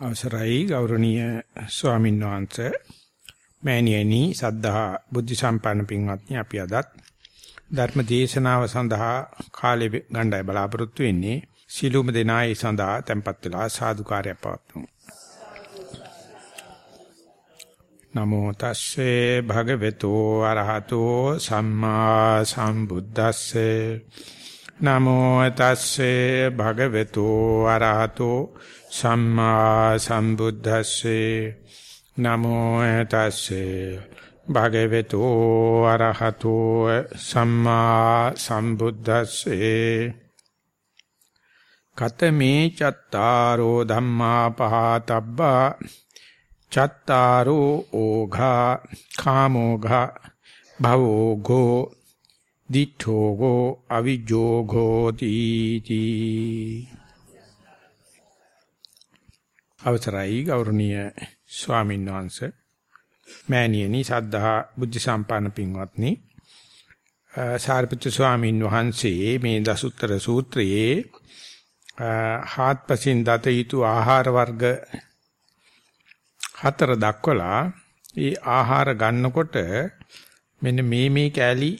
අවසරයි ගෞරවනීය ස්වාමීන් වහන්සේ. මෑණියනි සද්ධා බුද්ධ සම්පන්න පින්වත්නි අපි අදත් ධර්ම දේශනාව සඳහා කාලෙ ගණ්ඩාය බලාපොරොත්තු වෙන්නේ. සීලුම දෙනායි සඳහා tempත් වෙලා සාදුකාරය පවත්වමු. නමෝ තස්සේ භගවතු අරහතෝ සම්මා සම්බුද්දස්සේ. නමෝ තස්සේ භගවතු අරහතෝ සම්මා සම්බුද්දස්සේ නමෝ තස්සේ භගවතු අරහතෝ සම්මා සම්බුද්දස්සේ කතමේ චත්තාරෝ ධම්මා පහතබ්බා චත්තාරෝ ඕඝා කාමෝඝා භවෝඝෝ දිඨෝඝෝ අවිජෝඝෝ තීති අවසරයි ගෞරවනීය ස්වාමීන් වහන්සේ. මෑණියනි සද්ධා බුද්ධ සම්පන්න පින්වත්නි. සාරිපුත්‍ර ස්වාමීන් වහන්සේ මේ දසුත්තර සූත්‍රයේ හාත්පසින් දත යුතු ආහාර වර්ග හතර දක්වලා ඒ ආහාර ගන්නකොට මෙන්න මේ මේ කෑලි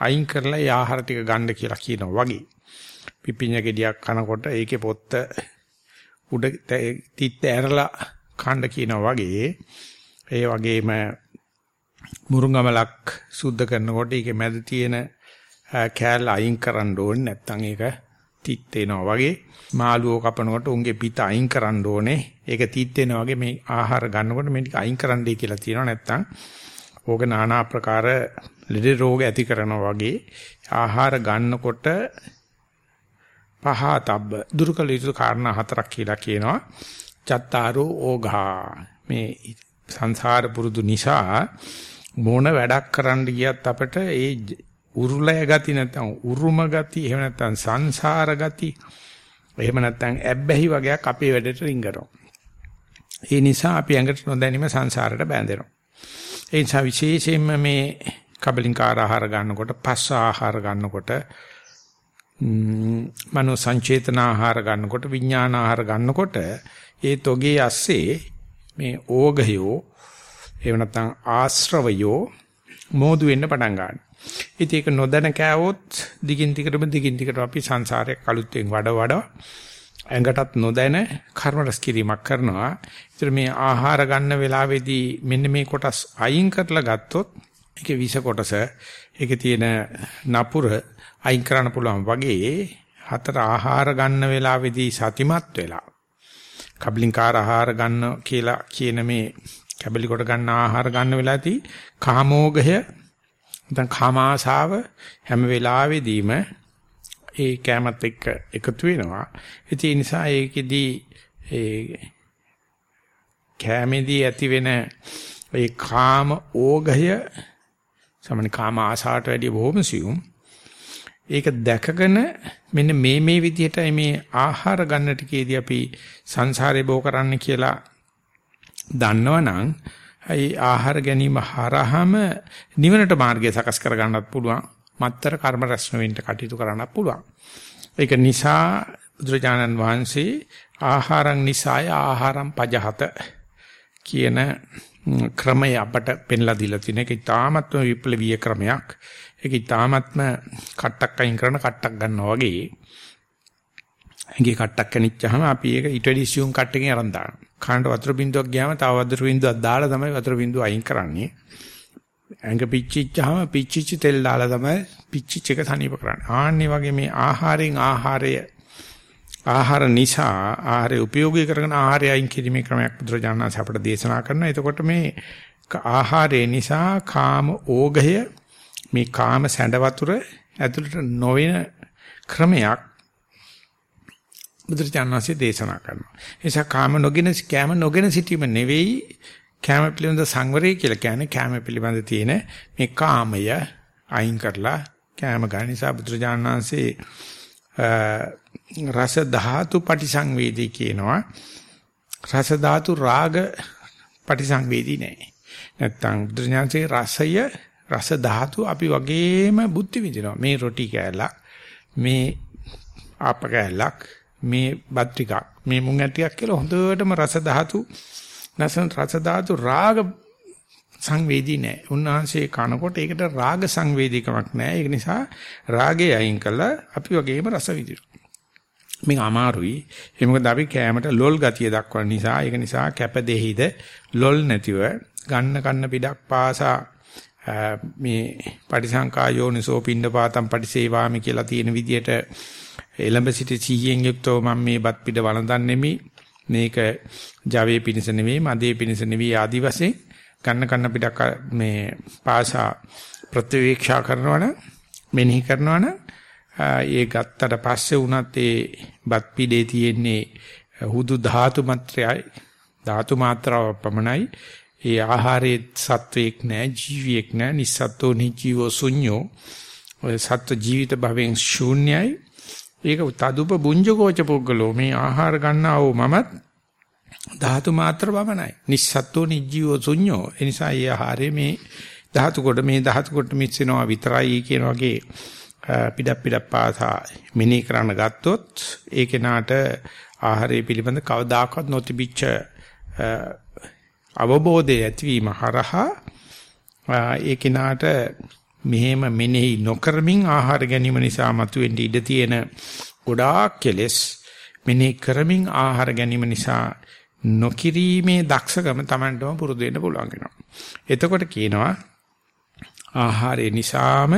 අයින් කරලා ඒ ආහාර ටික ගන්න කියලා කියනවා වගේ. පිපිඤ්ඤ ගෙඩියක් කනකොට ඒකේ පොත්ත උඩ තිත්ත ඇරලා කණ්ඩ කියනවා වගේ. ඒ වගේම මුරුංගමලක් සුද්ධ කරනකොට ඒකේ මැද තියෙන කෑල්ල අයින් කරන්න ඕනේ. නැත්නම් ඒක තිත් වෙනවා වගේ. මාළුව කපනකොට උන්ගේ පිට අයින් කරන්න ඕනේ. ඒක තිත් වෙනවා වගේ මේ ආහාර ගන්නකොට මේ ටික අයින් කරන්නයි කියලා තියෙනවා. නැත්නම් ඕක নানা ආකාර ලෙඩ රෝග ඇති කරනවා වගේ. ආහාර ගන්නකොට පහතබ්බ දුරුකල යුතු කාරණා හතරක් කියලා කියනවා. චත්තාරෝ ඕඝා මේ සංසාර පුරුදු නිසා මොන වැඩක් කරන්න ගියත් අපිට ඒ උරුලය ගති නැත්නම් උරුම ගති එහෙම නැත්නම් සංසාර ගති එහෙම නැත්නම් ඇබ්බැහි වගේක් අපේ වැඩට රිංගනවා. ඒ නිසා අපි ඇඟට නොදැනීම සංසාරයට බැඳෙනවා. ඒ නිසා විශේෂයෙන්ම මේ කබලින්කාර ආහාර ගන්නකොට පස්ස ආහාර ගන්නකොට මනෝ සංචේතන ආහාර ගන්නකොට විඥාන ආහාර ගන්නකොට ඒ තොගේ ඇස්සේ මේ ඕගයෝ එහෙම නැත්නම් ආශ්‍රවයෝ මෝදු වෙන්න පටන් ගන්නවා. ඉතින් ඒක නොදැන කෑවොත් දිගින් දිගටම දිගින් දිගට අපි සංසාරයක් අලුතෙන් වඩ වඩ ඇඟටත් නොදැන කර්ම රැස් කිරීමක් කරනවා. ඒතර මේ ආහාර ගන්න වෙලාවේදී මෙන්න මේ කොටස් අයින් කරලා ගත්තොත් ඒකේ විස කොටස ඒකේ තියෙන නපුර අයින් කරන්න පුළුවන් වගේ හතර ආහාර ගන්න වෙලාවේදී සතිමත් වෙලා කබලින්කාර ආහාර ගන්න කියලා කියන මේ කැබලි කොට ගන්න ආහාර ගන්න වෙලාවේදී කාමෝගය නැත්නම් කාමාශාව හැම වෙලාවෙදීම ඒ කැමත් එක්ක එකතු වෙනවා. ඒ නිසා ඒකෙදී ඒ කැමෙදී ඇති වෙන ඒ කාම ඕගය සමන කාම ආසාවට වැඩිය බොහොම සියුම්. ඒක දැකගෙන මෙන්න මේ මේ විදිහටයි මේ ආහාර ගන්න ටිකේදී අපි සංසාරේ බෝ කරන්න කියලා දන්නවනම් ඒ ආහාර ගැනීම හරහාම නිවනට මාර්ගය සකස් කර ගන්නත් පුළුවන්. මත්තර කර්ම රැස්න වෙන්න කටයුතු කරන්නත් පුළුවන්. ඒක නිසා බුදුරජාණන් වහන්සේ ආහාරං නිසාය ආහාරම් පජහත කියන ක්‍රමය අපට පෙන්ලා දීලා තියෙන එක ඉතාමත්ම විප්ලවීය ක්‍රමයක්. ඒක ඉතාමත්ම කට්ටක් අයින් කරන කට්ටක් ගන්නවා වගේ. ඇඟේ කට්ටක් කනිච්චාම අපි ඒක ඊට වැඩි සියුම් කට්ටකින් අරන් දානවා. කාණ්ඩ වතුර බින්දුවක් ගියාම තව වතුර බින්දුවක් දාලා තමයි වතුර බින්දුව අයින් කරන්නේ. ඇඟ පිච්චිච්චාම පිච්චිච්ච තෙල් දාලා තමයි පිච්චිච්ච එක තනියම කරන්නේ. ආන්නේ වගේ මේ ආහාරයෙන් ආහාරය ආහාර නිසා ආහාරය උපයෝගී කරගෙන ආහාරය අයින් කිරීමේ ක්‍රමයක් බුදුරජාණන් වහන්සේ අපට දේශනා කරනවා. එතකොට මේ ආහාරය නිසා කාම ඕගය මේ කාම සැඬ වතුර ඇතුළට නොවන ක්‍රමයක් බුදුරජාණන් වහන්සේ දේශනා කරනවා. ඒ නිසා කාම නොගෙන කැම නොගෙන සිටීම නෙවෙයි කැම පිළිබඳ සංවරය කියලා කියන්නේ කැම පිළිබඳ තියෙන මේ කාමය අයින් කරලා කැම ගන්න නිසා බුදුරජාණන් වහන්සේ රස ධාතු පටිසංවේදී කියනවා රස ධාතු රාග පටිසංවේදී නෑ නැත්තම් බුදුරජාණන්සේ රසය රස ධාතු අපි වගේම බුද්ධ විදිනවා මේ රොටි කෑල්ලක් මේ ආප කෑල්ලක් මේ බත් ටිකක් මේ මුං ඇටයක් කියලා හොඳටම රස ධාතු නැසන රස ධාතු රාග සංවේදී නැහැ. උන්වහන්සේ කනකොට ඒකට රාග සංවේදීකමක් නැහැ. ඒක නිසා රාගය අයින් කළා අපි වගේම රස විඳිනවා. මේක අමාරුයි. ඒ මොකද අපි කෑමට ලොල් ගතිය දක්වන නිසා ඒක නිසා කැප දෙහිද ලොල් නැතිව ගන්න කන්න පිටක් පාසා මේ පටිසංකා යෝනිසෝ පිණ්ඩපාතම් පටිසේවාමි කියලා තියෙන විදිහට එලඹ සිටි සිහියෙන් යුක්තව මම මේ බත් පිට වළඳන්නෙමි මේක ජවයේ පිණිස නෙවෙයි මදේ පිණිස නෙවෙයි ආදි වශයෙන් ගන්න කන්න පිටක් මේ පාසා ප්‍රතිවීක්ෂා කරනවනම් මෙනෙහි කරනවනම් ඒ ගත්තට පස්සේ උනත් ඒ බත් පිඩේ තියෙන්නේ හුදු ධාතු මාත්‍රයයි ධාතු මාත්‍රාව පමණයි. ඒ ආහාරයේ සත්වයක් නැහැ ජීවියෙක් නැහැ නිස්සත්ත්ව නිජීවෝ ශුන්‍යෝ. ඔය සත්ව ජීවිත භවෙන් ශූන්‍යයි. ඒක තදුප බුඤ්ජකෝච පුද්ගලෝ මේ ආහාර ගන්නා වූ මමත් ධාතු මාත්‍ර පමණයි නිස්සත්ත්ව නිජීවෝ ශුන්‍යෝ. ඒ නිසා ඒ ආහාරයේ මේ ධාතු කොට මේ ධාතු කොට මිශ්‍රනවා විතරයි කියන වගේ පිටක් පිටක් පාසා මිනී කරන්න ගත්තොත් ඒ කෙනාට ආහාරය පිළිබඳ කවදාකවත් නොතිබිච්ච අවබෝධය ඇතිවීම හරහා ඒ කෙනාට මෙහෙම මෙනෙහි නොකරමින් ආහාර ගැනීම නිසා මතුවෙන්න ඉඩ තියෙන ගොඩාක් කෙලෙස් මෙනෙහි කරමින් ආහාර ගැනීම නිසා නොකිරීමේ දක්ෂකම Tamanටම පුරුදු වෙන්න පුළුවන් වෙනවා. එතකොට කියනවා ආහාරය නිසාම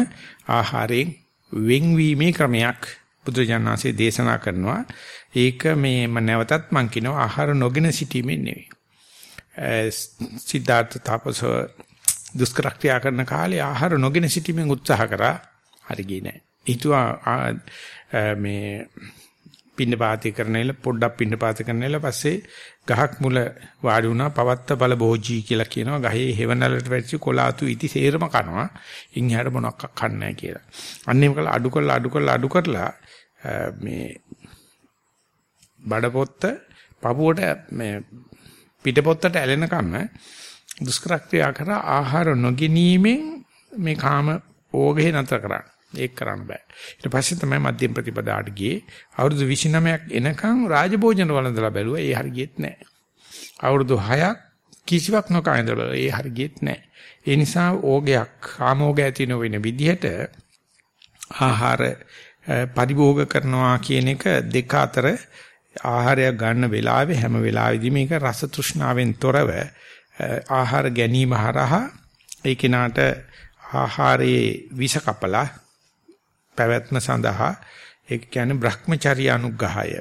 ආහාරයෙන් වෙන්වීමේ ක්‍රමයක් බුදුජානනාංශයේ දේශනා කරනවා. ඒක මේ නැවතත් මම කියනවා ආහාර නොගෙන සිටීමෙන් නෙවෙයි. සිද්ධාර්ථ තාපස දුෂ්කරක්‍රියා කරන කාලේ ආහාර නොගෙන සිටීමෙන් උත්සාහ කරා. හරි ගියේ නැහැ. හිතුවා මේ පින්නපාතී කරනෙල පොඩ්ඩක් පින්නපාත කරනෙල පස්සේ ගහක් මුල වාඩි වුණා. පවත්ත බල භෝජී කියලා කියනවා. ගහේ හේවණලට වැටිච්ච කොලාතු ඉති සේරම කනවා. ඉන් හැර මොනක් කන්නේ නැහැ කියලා. අන්න එහෙම කළා. අඩු කරලා අඩු කරලා අඩු කරලා මේ බඩපොත්ත පපුවට මේ පිටපොත්තට ඇලෙනකම් දුෂ්කරක්‍රියා කරා ආහාර නොගැනීමෙන් මේ කාම ඕගේ නතර කරා. ඒක කරන්න බෑ. ඊට පස්සේ තමයි මධ්‍යම ප්‍රතිපදාට ගියේ. අවුරුදු 29ක් එනකන් රාජභෝජන වළඳලා බැලුවා. ඒ හරියෙත් නෑ. අවුරුදු 6ක් කිසිවක් නොකා ඉඳලා ඒ හරියෙත් නෑ. ඒ නිසා ඕගයක් කාමෝගය ඇති නොවන විදිහට ආහාර පරිභෝග කරනවා කියන එක දෙක අතර ආහාරයක් ගන්න වෙලාවේ හැම වෙලාවෙදී මේක රස තෘෂ්ණාවෙන් තොරව ආහාර ගැනීම හරහා ඒ කෙනාට ආහාරයේ විෂ කපලා පැවැත්ම සඳහා ඒ කියන්නේ Brahmacharya අනුග්‍රහය.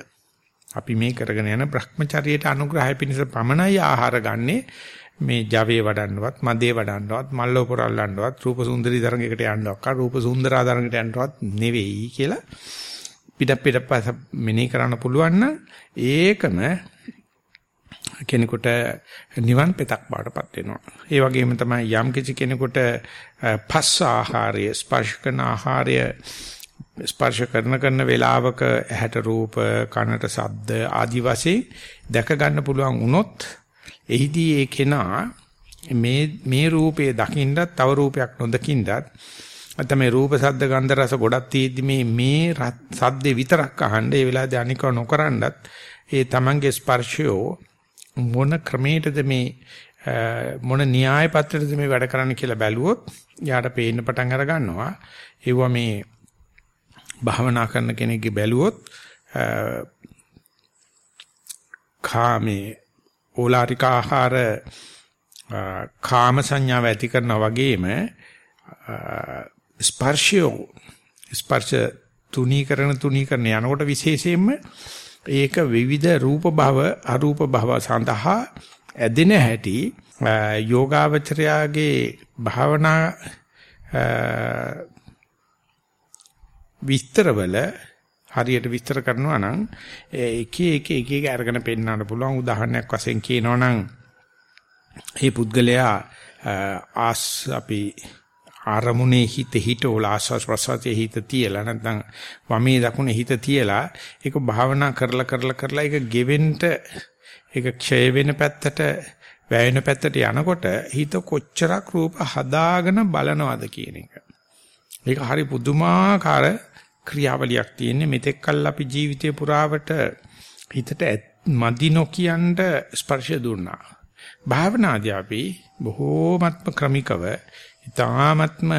අපි මේ කරගෙන යන Brahmacharyaට අනුග්‍රහය පිණිස පමණයි ආහාර ගන්නේ. මේ ජවයේ වඩන්නවත් මදේ වඩන්නවත් මල්ලෝ පොරල්ලන්නවත් රූප සුන්දරී තරඟයකට යන්නවත් රූප සුන්දරා තරඟයට යන්නවත් නෙවෙයි කියලා පිට පිටපස මෙනෙහි කරන්න පුළුවන් නම් ඒකම කෙනෙකුට නිවන් පෙතක් බාටපත් වෙනවා. ඒ වගේම තමයි යම් කිසි කෙනෙකුට පස්ස ආහාරය ස්පර්ශ කරන ආහාරය ස්පර්ශ කරන කරන වේලාවක ඇහැට රූප කනට ශබ්ද ආදි වශයෙන් දැක ගන්න පුළුවන් වුණොත් එහිදී ඒ කෙනා මේ මේ රූපේ දකින්නත් තව රූපයක් නොදකින්නත් නැත්නම් මේ රූප ශබ්ද ගන්ධ රස ගොඩක් තියෙද්දි මේ මේ සද්දේ විතරක් අහන්න ඒ වෙලාවේදී අනික නොකරනවත් ඒ තමන්ගේ ස්පර්ශය මොන ක්‍රමයකද මේ මොන න්‍යාය පත්‍රයටද මේ වැඩ කරන්න කියලා බැලුවොත් යාට පේන්න පටන් අර ගන්නවා. ඒව මේ භාවනා කරන කෙනෙක්ගේ බැලුවොත් කාමේ ඕලාරික ආහාර කාම සංඥාව ඇති කරනා වගේම ස්පර්ශය ස්පර්ශ තුනීකරණ තුනීකරණ යනකොට විශේෂයෙන්ම ඒක විවිධ රූප භව අරූප භව සඳහා ඇදෙන හැටි යෝගාවචරයාගේ භාවනා විස්තරවල හරියට විස්තර කරනවා නම් එක එක එක එක අරගෙන පෙන්වන්න පුළුවන්. උදාහරණයක් වශයෙන් කියනවා නම් මේ පුද්ගලයා ආස් අපි ආරමුණේ හිත හිටෝල ආස්වාස් ප්‍රසවාසයේ හිත තියලා නැත්නම් වමේ දකුණේ හිත තියලා ඒක භාවනා කරලා කරලා කරලා ඒක ගෙවෙන්න ඒක ක්ෂය වෙන පැත්තට වැයෙන පැත්තට යනකොට හිත කොච්චරක් රූප හදාගෙන බලනවද කියන එක. ඒක හරි පුදුමාකාර ක්‍රියාවලියක් තියෙන්නේ මෙතෙක් කල් අපි ජීවිතේ පුරාවට හිතට මදි නොකියනට ස්පර්ශය දුන්නා. භාවනාදී අපි බොහෝමත්ම ක්‍රමිකව ඊ타ත්ම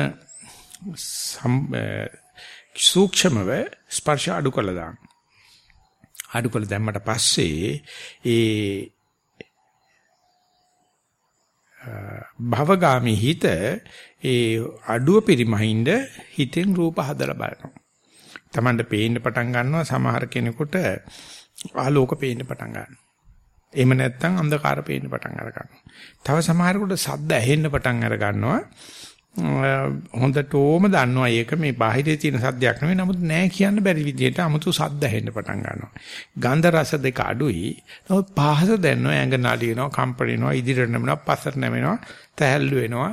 සූක්ෂමව ස්පර්ශ අඩු කළා දාන්න. අඩු කළ දැම්මට පස්සේ ඒ භවගාමි හිත ඒ අඩුව පරිමහින්ද හිතෙන් රූප හදලා බලනවා. Tamanට පේන්න පටන් ගන්නවා සමහර කෙනෙකුට ආලෝක පේන්න පටන් ගන්නවා. එහෙම නැත්නම් අන්ධකාර පේන්න පටන් අර ගන්නවා. තව සමහරකට සද්ද ඇහෙන්න පටන් අර ගන්නවා. හොඳටම දන්නවා ඒක මේ බාහිරේ තියෙන සද්දයක් නෙවෙයි නමුත් නෑ කියන්න බැරි විදිහට 아무තු සද්ද ඇහෙන්න පටන් ගන්නවා. ගන්ධ රස දෙක අඩුයි. නමුත් පහස දැනනවා ඇඟ නලියනවා, කම්පණිනවා, ඉදිරියට නැමෙනවා, පස්සට නැමෙනවා, තැහැල්ලු වෙනවා,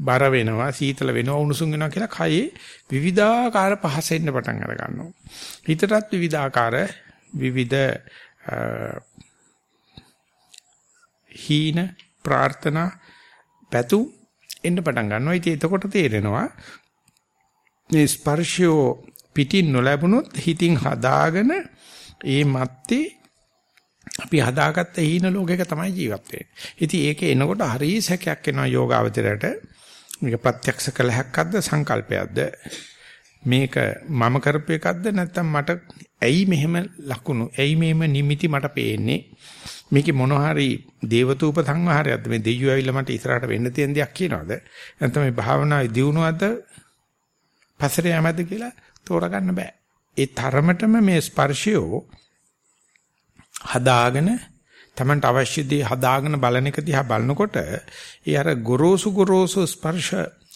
බර වෙනවා, සීතල වෙනවා, උණුසුම් වෙනවා කියලා කයේ විවිධාකාර පහස එන්න පටන් අර ගන්නවා. හිතටත් විවිධාකාර විවිධ හීන ප්‍රාර්ථනා පැතු එන්න පටන් ගන්නවා. ඉතින් එතකොට තේරෙනවා මේ ස්පර්ශය පිටින් නොලැබුණොත් හිතින් හදාගෙන ඒ මැත්තේ අපි හදාගත්ත හීන ලෝකයක තමයි ජීවත් වෙන්නේ. ඉතින් ඒක එනකොට හරිය සැකයක් එනවා යෝගාවචරයට. මේක ප්‍රත්‍යක්ෂ කළ හැක්කක්ද සංකල්පයක්ද? මේක මම කරපු එකක්ද නැත්නම් මට ඇයි මෙහෙම ලකුණු ඇයි මෙහෙම නිමිති මට පේන්නේ? මේකේ මොන හරි දේවතූප සංවහරයක්ද? මේ දෙයියෝ ඇවිල්ලා මට ඉස්සරහට වෙන්න තියෙන දෙයක් කියනවාද? නැත්නම් මේ භාවනාවේ දියුණුවද? පසරේ යමද කියලා තෝරගන්න බෑ. ඒ තරමටම මේ ස්පර්ශය හදාගෙන Tamanට අවශ්‍ය දේ හදාගෙන බලන එක දිහා බලනකොට ඒ අර ගොරෝසු ගොරෝසු ස්පර්ශ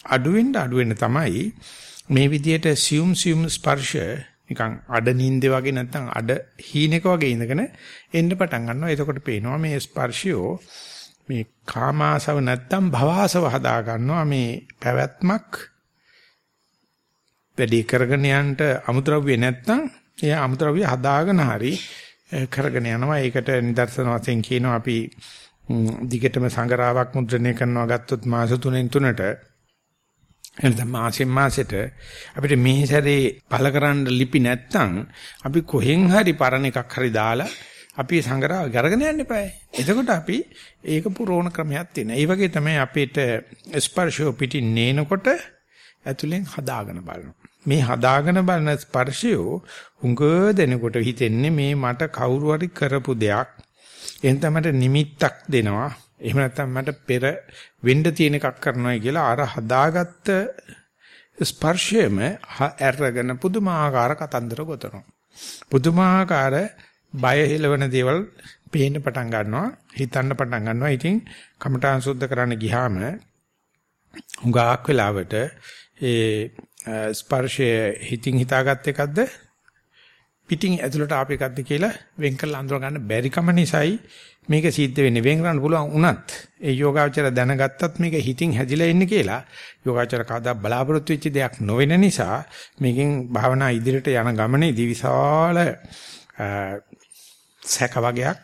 අඩුවෙන් අඩුවෙන් තමයි මේ විදියට සියුම් සියුම් ස්පර්ශ නිකන් අඩ නින්දේ වගේ නැත්නම් අඩ හීනෙක වගේ ඉඳගෙන එන්න පටන් ගන්නවා. එතකොට පේනවා මේ ස්පර්ශයෝ මේ කාමාසව නැත්නම් භවආසව හදා ගන්නවා මේ පැවැත්මක් වැඩි කරගෙන යන්න අමුද්‍රව්‍ය නැත්නම් එයා අමුද්‍රව්‍ය හදාගෙන හරි කරගෙන යනවා. ඒකට නිදර්ශන වශයෙන් කියනවා අපි දිගටම සංගරාවක් මුද්‍රණය කරනවා ගත්තොත් මාස 3න් 3ට එනනම් මාසෙන් මාසෙට අපිට මේ සැරේ පළ කරන්න ලිපි නැත්තම් අපි කොහෙන් හරි පරණ එකක් හරි දාලා අපි සංග්‍රහ කරගෙන යන්න eBay. එතකොට අපි ඒක පුරෝණ ක්‍රමයක් තියෙනවා. ඒ වගේ තමයි අපිට ස්පර්ශෝ පිටින් නේනකොට ඇතුලෙන් හදාගෙන බලනවා. මේ හදාගෙන බලන ස්පර්ශය උඟ දෙනකොට හිතෙන්නේ මේ මට කවුරු හරි කරපු දෙයක්. එහෙනම් මට නිමිත්තක් දෙනවා. එහෙම නැත්නම් මට පෙර වෙන්න තියෙන එකක් කරනවා කියලා අර හදාගත්ත ස්පර්ශයම ඇරගෙන පුදුමාකාර කතන්දර ගොතනවා. පුදුමාකාර බය හෙලවන දේවල් පේන්න පටන් ගන්නවා, හිතන්න පටන් ගන්නවා. ඉතින් කමඨාන් සුද්ධ කරන්න ගියාම හුඟක් වෙලාවට ඒ ස්පර්ශය හිතින් හිතාගත් එකක්ද පිටින් ඇතුළට ආපු එකක්ද කියලා වෙන් කරලා අඳුර ගන්න බැරි කම නිසායි මේක සිද්ධ වෙන්නේ වෙන් කරන්න පුළුවන් වුණත් ඒ යෝගාචර දැනගත්තත් මේක හිතින් හැදිලා ඉන්නේ කියලා යෝගාචර කවදා බලාපොරොත්තු වෙච්ච දෙයක් නොවෙන නිසා මේකෙන් භාවනා ඉදිරියට යන ගමනේදී විශාල සැක වගේක්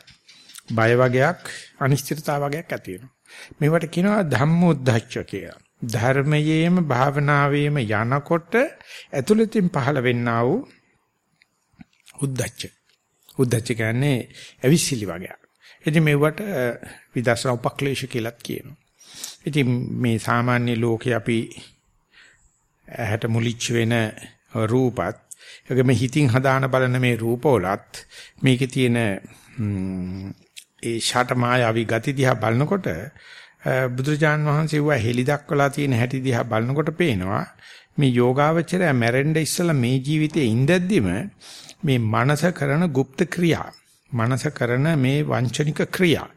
බය වගේක් අනිශ්චිතතාව වගේක් ඇති වෙනවා මේවට කියනවා ධම්මොද්ධච්ච කියලා ධර්මයේම භාවනාවේම යනකොට ඇතුළතින් පහළ වෙන්නා වූ උද්දච්ච. උද්දච්ච කියන්නේ ඇවිසිලි වගේ. ඉතින් මේවට විදර්ශනා උපක්ලේශ කියලාත් කියනවා. ඉතින් මේ සාමාන්‍ය ලෝකේ අපි ඇහැට මුලිච්ච වෙන රූපත් ඒගොම හිතින් හදාන බලන මේ රූපවලත් මේකේ තියෙන ඒ ෂට මායාවි ගති දිහා බලනකොට බුදුරජාන් වහන්සේ වුණා හෙලි දක්වලා තියෙන හැටි දිහා බලනකොට පේනවා මේ යෝගාවචරය මැරෙන්න ඉස්සලා මේ ජීවිතේ ඉඳද්දිම මේ මනස කරන গুপ্ত ක්‍රියා මනස කරන මේ වංචනික ක්‍රියා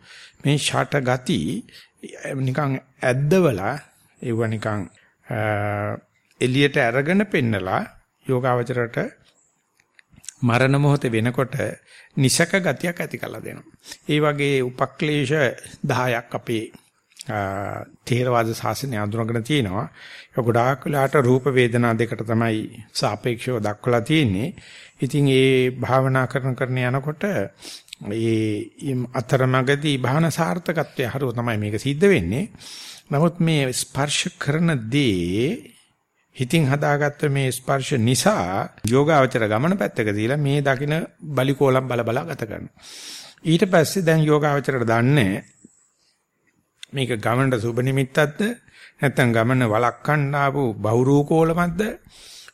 මේ ෂට ගති නිකන් ඇද්දවලා ඒව නිකන් එළියට අරගෙන පෙන්නලා යෝගාවචරයට මරණ මොහොත වෙනකොට නිසක ගතියක් ඇති කළා දෙනවා. ඒ වගේ උපක්ලේශ 10ක් අපේ තේරවාද ශාසනය අඳුනගෙන තියෙනවා. ඒක ගොඩාක් වෙලාට රූප වේදනා දෙකට තමයි සාපේක්ෂව දක්වලා තියෙන්නේ. ඉතින් ඒ භාවනා කරන කරන යනකොට ඒ අතරමඟදී භාවනා සාර්ථකත්වයේ හරුව තමයි මේක සිද්ධ වෙන්නේ. නමුත් මේ ස්පර්ශ කරන දේ හිතින් හදාගත්ත මේ ස්පර්ශ නිසා යෝගාවචර ගමන පැත්තක තියලා මේ දකින බලිකෝලම් බල බල ගත කරනවා. ඊට පස්සේ දැන් යෝගාවචරයට දන්නේ මේක ගමනට සුබ නිමිත්තක්ද නැත්නම් ගමන වළක්වන්න ආපු බහුරූකෝලමක්ද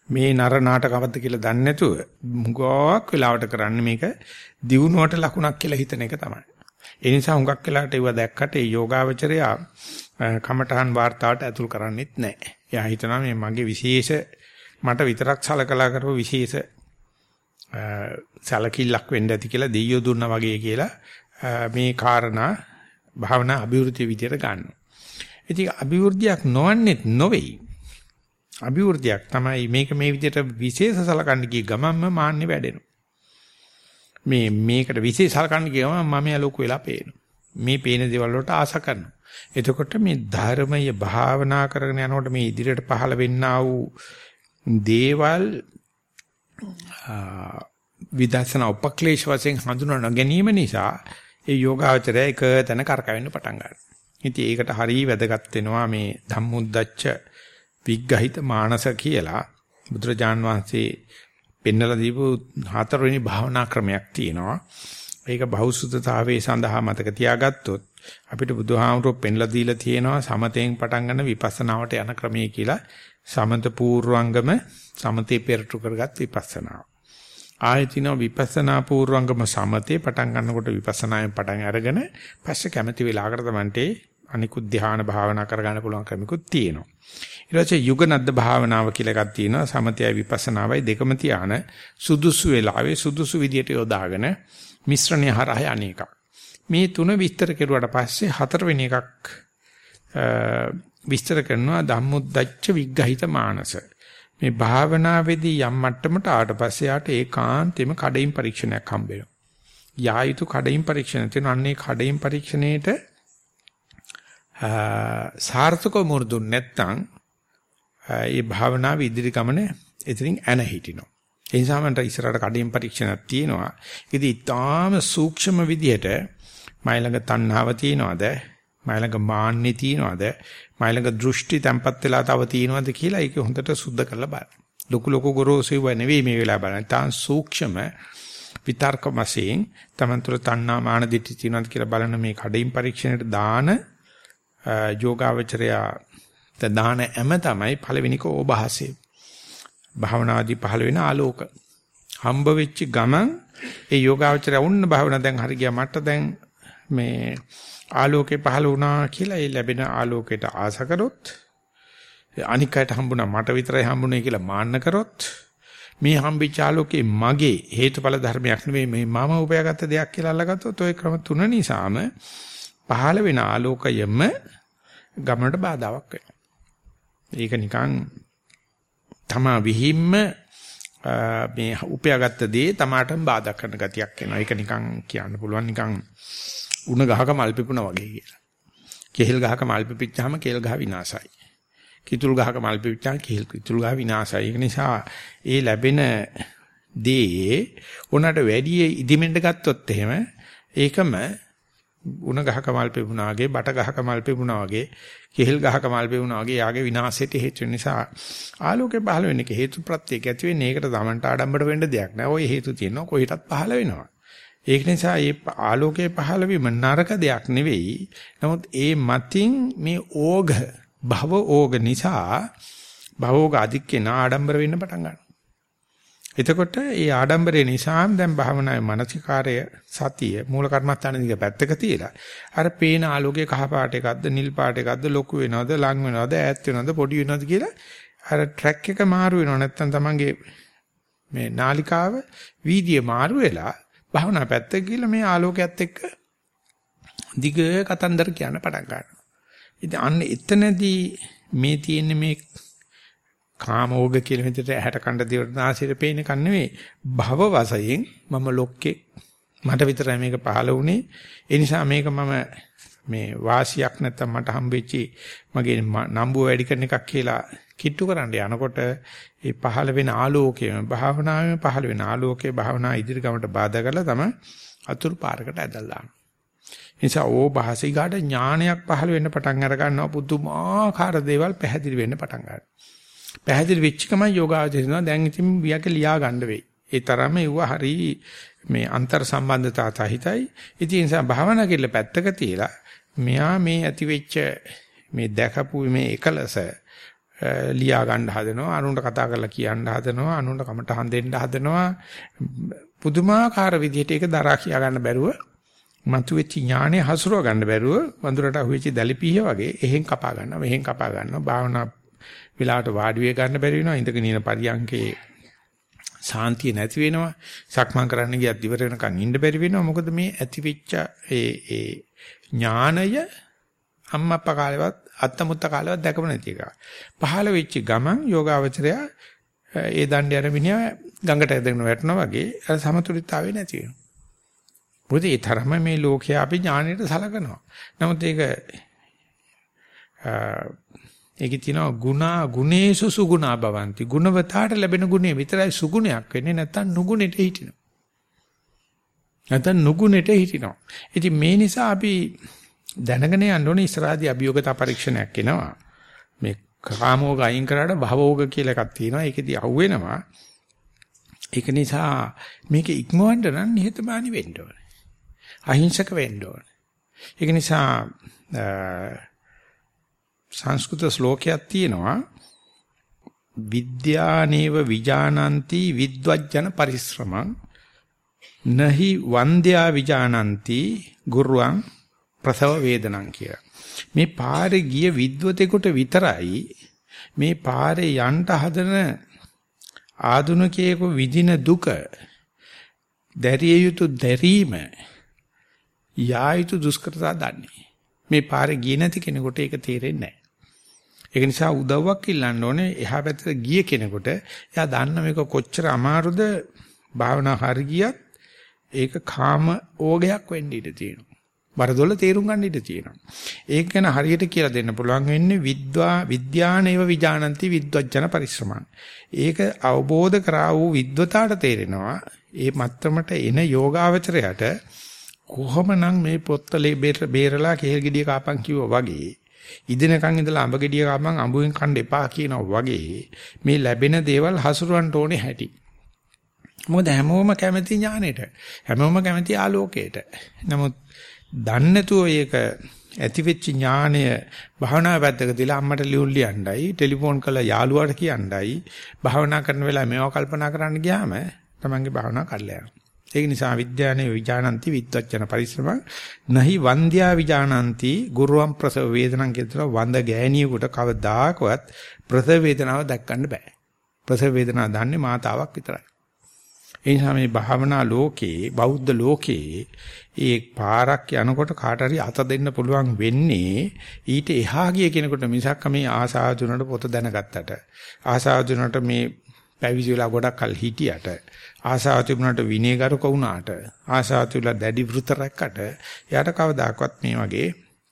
මේ නර නාටකවද්ද කියලා දන්නේ නැතුව මුගාවක් වෙලාවට කරන්නේ මේක දිනුවට ලකුණක් කියලා හිතන එක තමයි. ඒ නිසා හුඟක් වෙලාවට ඒව දැක්කට ඒ යෝගාවචරයා කමඨහන් වார்த்தාවට ඇතුල් කරන්නේත් නැහැ. එයා හිතනවා මේ මගේ විශේෂ මට විතරක් සලකලා කරපු විශේෂ සලකිල්ලක් වෙන්න ඇති කියලා දෙයියෝ දුන්නා වගේ කියලා මේ කාරණා භාවනා අභිවෘද්ධිය විදියට ගන්නවා. ඉතින් අභිවෘද්ධියක් නොවන්නේත් නොවේයි. අභිවෘද්ධියක් තමයි මේක මේ විදිහට විශේෂ සලකන්න ගිය ගමන්ම මාන්නේ වැඩෙනවා. මේ මේකට විශේෂ සලකන්න ගිය ගමන් මම ලොකු වෙලා පේනවා. මේ පේන දේවල් වලට ආස කරනවා. එතකොට මේ ධර්මයේ භාවනා කරගෙන යනකොට මේ ඉදිරියට පහළ වෙන්නා වූ දේවල් විදර්ශනා උපක්ලේශ වශයෙන් හඳුනා ගැනීම නිසා ඒ යෝගාචරය එක තැන කරකවෙන්න පටන් ගන්නවා. ඉතින් ඒකට හරිය වැදගත් වෙනවා මේ ධම්මුද්දච්ච විග්ගහිත මානස කියලා බුදුරජාන් වහන්සේ පෙන්නලා දීපු හතරවෙනි භාවනා ක්‍රමයක් තියෙනවා. ඒක බහුසුතතාවයේ සඳහා මතක තියාගත්තොත් අපිට බුදුහාමුදුරුවෝ පෙන්ලා දීලා තියෙනවා සමතෙන් පටන් ගන්න විපස්සනාවට යන ක්‍රමය කියලා සමත පූර්වංගම සමතේ පෙරටු කරගත් විපස්සනාව. ආයතින විපස්සනා පූර්වංගම සමතේ පටන් ගන්නකොට විපස්සනායෙන් පටන් අරගෙන පස්සේ කැමැති වෙලාවකට තමන්ටේ අනිකුත් ධ්‍යාන භාවනා කරගන්න පුළුවන් ක්‍රමිකුත් තියෙනවා. ඊට පස්සේ යුගනද්ද භාවනාව කියලා එකක් තියෙනවා. සමතයයි විපස්සනාවයි දෙකම තියාන සුදුසු වෙලාවේ සුදුසු විදියට යොදාගෙන මිශ්‍රණය හරහා අනේක. මේ තුන විස්තර කෙරුවට පස්සේ හතරවෙනි එකක් විස්තර කරනවා ධම්මුද්දච්ච විග්ගහිත මානස. මේ භාවනාවේදී යම් මට්ටමට ආවට පස්සේ යාට ඒකාන්තෙම කඩින් පරීක්ෂණයක් හම්බ වෙනවා. යා යුතු කඩින් පරීක්ෂණ තියෙනවා. අන්නේ කඩින් පරීක්ෂණයේට සාර්ථකව මුරුදුන් නැත්නම් ඒ භාවනාව ඉදිරි ගමන එතනින් ඇන හිටිනවා. ඒ නිසා මන්ට ඉස්සරහට කඩින් පරීක්ෂණයක් තියෙනවා. ඒකදී ඊටාම සූක්ෂම විදියට මයිලඟ තණ්හාව තියනවාද? මයිලඟ මාන්නේ තියනවාද? මයිලඟ දෘෂ්ටි තැම්පත් වෙලා තව තියනවාද කියලා ඒක හොඳට සුද්ධ කරලා බලන්න. ලොකු ලොකු ගොරෝසුව නෙවෙයි මේ වෙලාව බලන්න. තාන් සූක්ෂම විතර්ක වශයෙන් තමන්තර තණ්හා මාන දිටි තියනවාද කියලා බලන මේ කඩින් පරීක්ෂණයට දාන යෝගාවචරයා දාන හැම තමයි පළවෙනික ඕභාසය. භාවනාදී පහළ වෙන ආලෝක. හම්බ වෙච්ච ගමන් ඒ යෝගාවචරය වුණ භාවනා දැන් හරි ගියා මට දැන් මේ ආලෝකේ පහළ වුණා කියලා ඒ ලැබෙන ආලෝකයට ආස කරොත් අනික් අයට හම්බුණා මට විතරයි හම්බුනේ කියලා මාන්න කරොත් මේ හම්බෙච්ච ආලෝකේ මගේ හේතුඵල ධර්මයක් නෙවෙයි මේ මම උපයාගත්ත දෙයක් කියලා අල්ලගත්තොත් ওই ක්‍රම තුන නිසාම පහළ වෙන ආලෝකයම ගමනට බාධාවක් වෙනවා. ඒක නිකන් තමා විහිම්ම මේ උපයාගත්ත දේ තමාටම බාධා කරන ගතියක් එනවා. ඒක නිකන් කියන්න පුළුවන් නිකන් උණ ගහක මල් පිපුණා වගේ කියලා. කෙහෙල් ගහක මල් පිපිච්චාම කෙල් ගහ විනාශයි. කිතුල් ගහක මල් පිපිච්චාම කෙල් කිතුල් ගහ විනාශයි. ඒක නිසා ඒ ලැබෙන දේ උනට වැඩි ඉදිමෙන්ඩ ගත්තොත් එහෙම ඒකම උණ ගහක මල් පෙවුනා වගේ, බට ගහක මල් පෙවුනා වගේ, කෙහෙල් ගහක මල් පෙවුනා වගේ යාගේ විනාශයට හේතු වෙන නිසා ආලෝකේ පහළ වෙන එක හේතු ප්‍රත්‍යයක් ඇති වෙන්නේ ඒකට තමන්ට ආඩම්බර වෙන්න දෙයක් නෑ. ওই හේතු තියෙනවා කොහෙටත් පහළ වෙනවා. ඒක නිසා මේ ආලෝකයේ පහළ වීම නරක දෙයක් නෙවෙයි. නමුත් ඒ මතින් මේ ඕඝ භව ඕඝ නිසා භවෝග අධික්කේ නා ආඩම්බර වෙන්න පටන් ගන්නවා. එතකොට ඒ ආඩම්බරේ නිසාම දැන් භාවනාවේ මානසිකාරය සතිය මූල කර්මස්ථාන දිග පැත්තක තියලා අර පේන ආලෝකයේ කහ පාට එකක්ද නිල් පාට එකක්ද ලොකු වෙනවද ලඟ වෙනවද ඈත් වෙනවද පොඩි වෙනවද කියලා අර ට්‍රැක් එක මාරු වෙනව නැත්නම් තමන්ගේ මේ නාලිකාව වීදියේ මාරු වෙලා භාවනා පැත්තක ගිහලා මේ ආලෝකයත් එක්ක දිග කතන්දර කියන්න පටන් ගන්නවා. ඉතින් අන්න එතනදී මේ තියෙන මේ කාමෝග කියලා විදිහට ඇහැට කණ්ඩ දිවනාසිර පේන කන් නෙවෙයි. භව වශයෙන් මම ලොක්කේ මට විතරයි මේක පහළ වුණේ. ඒ නිසා මේක මම මේ වාසියක් නැත්තම් මට හම්බෙච්චි මගේ නම්බුව වැඩි කරන එකක් කියලා කිට්ටු කරන්න යනකොට ඒ පහළ වෙන ආලෝකය භාවනාවේ පහළ වෙන ආලෝකයේ භාවනා ඉදිරි ගමට බාධා කරලා තමයි අතුරු පාරකට ඇදලා. නිසා ඕ භාසිකාට ඥානයක් පහළ වෙන්න පටන් අර ගන්නවා. පුදුමාකාර දේවල් පැහැදිලි වෙන්න පටන් ගන්නවා. පැහැදිලි වෙච්ච ගමන් යෝගාවචරිනවා දැන් ඉතින් වියක ලියා ගන්න වෙයි. ඒ තරම ඒව හරි මේ අන්තර් සම්බන්ධතා සහිතයි. ඉතින් ඒ නිසා භාවනා කියලා පැත්තක තියලා මෙයා මේ ඇති වෙච්ච මේ දැකපු මේ එකලස ලියා ගන්න හදනවා. අනුන්ට කතා කරලා කියන්න හදනවා. අනුන්ට කමටහන් දෙන්න හදනවා. පුදුමාකාර විදිහට ඒක දරා කියා ගන්න බැරුව මතුවෙච්ච ඥානෙ හසුරව ගන්න බැරුව වඳුරට අහුවෙච්ච දැලිපිය වගේ එහෙන් කපා ගන්නවා මෙහෙන් කපා ගන්නවා. භාවනා වෙලාවට වාඩි වෙ ගන්න බැරි වෙනවා ඉඳගෙන ඉන පරියන්කේ සාන්තිය නැති වෙනවා සක්මන් කරන්න ගියත් ඉවර වෙනකන් ඉන්න බැරි වෙනවා මොකද මේ ඇතිවෙච්ච ඒ ඒ ඥානය අම්මප්පා කාලේවත් අත්තමුත්ත කාලේවත් දැකම නැති එක. පහළ වෙච්ච ගමන් යෝගාවචරය ඒ දණ්ඩ යන මිනිහා ගඟට ඇදගෙන වැටෙනවා වගේ අර සමතුලිතතාවය නැති වෙනවා. මොකද ඒ තරම මේ ලෝකයා අපි ඥාණයට සලකනවා. නමුත් ඒක ඒකේ තියෙනවා ගුණා ගුණේසු සුගුණා භවಂತಿ. ගුණවතාට ලැබෙන ගුණේ විතරයි සුගුණයක් වෙන්නේ නැත්තම් නුගුණෙට හිටිනවා. නැත්තම් නුගුණෙට හිටිනවා. ඉතින් මේ නිසා අපි දැනගෙන යන්න ඕනේ ඉස්සරහදී අභියෝගතා පරීක්ෂණයක් එනවා. මේ කාමෝග අයින් කරාට භවෝග කියලා එකක් තියෙනවා. ඒකෙදි අහුවෙනවා. ඒක නිසා මේක ඉක්මවන්න නම් නිහතමානී වෙන්න ඕනේ. අහිංසක වෙන්න ඕනේ. ඒක නිසා සංස්කෘත ශ්ලෝකයක් තියෙනවා විද්‍යානේව විජානಂತಿ විද්වජ්ජන පරිශ්‍රමං නහි වන්ද්‍යා විජානಂತಿ ගුරුවං ප්‍රසව වේදනං කියලා. මේ පාරේ ගිය විද්වතෙකුට විතරයි මේ පාරේ යන්න හදන ආදුනිකයෙකු විඳින දුක දැරිය යුතු දැරීම යා යුතු දුෂ්කරතා දන්නේ. මේ පාරේ ගියේ නැති කෙනෙකුට ඒක තේරෙන්නේ නැහැ. ඒක නිසා උදව්වක් ඉල්ලන්න ඕනේ එහා පැත්තට ගිය කෙනෙකුට. එයා දන්න මේක කොච්චර අමාරුද භාවනා හරියට ඒක කාම ඕගයක් වෙන්න ඉඩ තියෙනවා. වරදොල තේරුම් ගන්න ඉඩ තියෙනවා. ඒක ගැන හරියට කියලා දෙන්න පුළුවන් වෙන්නේ විද්වා විද්‍යානේව විජානಂತಿ විද්වජ්ජන පරිශ්‍රමං. ඒක අවබෝධ කරා වූ විද්වතාට තේරෙනවා ඒ මත්තමට එන යෝගාවචරයට කොහොමනම් මේ පොත්තලේ බේරලා කේල් ගෙඩිය කාපන් කිව්වා වගේ ඉදිනකන් ඉඳලා අඹ ගෙඩිය කාපන් අඹුවෙන් කන්න එපා කියනවා වගේ මේ ලැබෙන දේවල් හසුරවන්න ඕනේ හැටි. මොකද හැමෝම කැමති ඥානෙට හැමෝම කැමති ආලෝකයට. නමුත් දන්නේ නැතුව ඒක ඇති වෙච්ච ඥානය භාවනා පැත්තක දාලා අම්මට ලියුම් ලියන්නයි ටෙලිෆෝන් කරලා යාළුවාට කියන්නයි භාවනා කරන වෙලාව මේවා කල්පනා කරන්න ගියාම තමන්ගේ භාවනා කඩලා යනවා. ඒක නිසා විද්‍යානේ විජානಂತಿ විත්වචන පරිශ්‍රම නහි වන්ද්‍යා විජානಂತಿ ගුරුවම් ප්‍රසව වේදනං කියන වන්ද ගෑණියෙකුට කවදාකවත් ප්‍රසව වේදනාව දැක්කන්න බෑ. ප්‍රසව වේදනාව දන්නේ මාතාවක් විතරයි. ඒ නිසා මේ භාවනා ලෝකේ බෞද්ධ ලෝකේ ඒ පාරක් යනකොට කාට හරි අත දෙන්න පුළුවන් වෙන්නේ ඊට එහා ගිය කෙනෙකුට මිසක් මේ ආසාවුනට පොත දැනගත්තට ආසාවුනට මේ පැවිදි වෙලා ගොඩක් කල් හිටියට ආසාව තිබුණාට විනයගරුක වුණාට ආසාව තිබුණා දැඩි වෘත රැක්කට එයාට කවදාකවත් මේ වගේ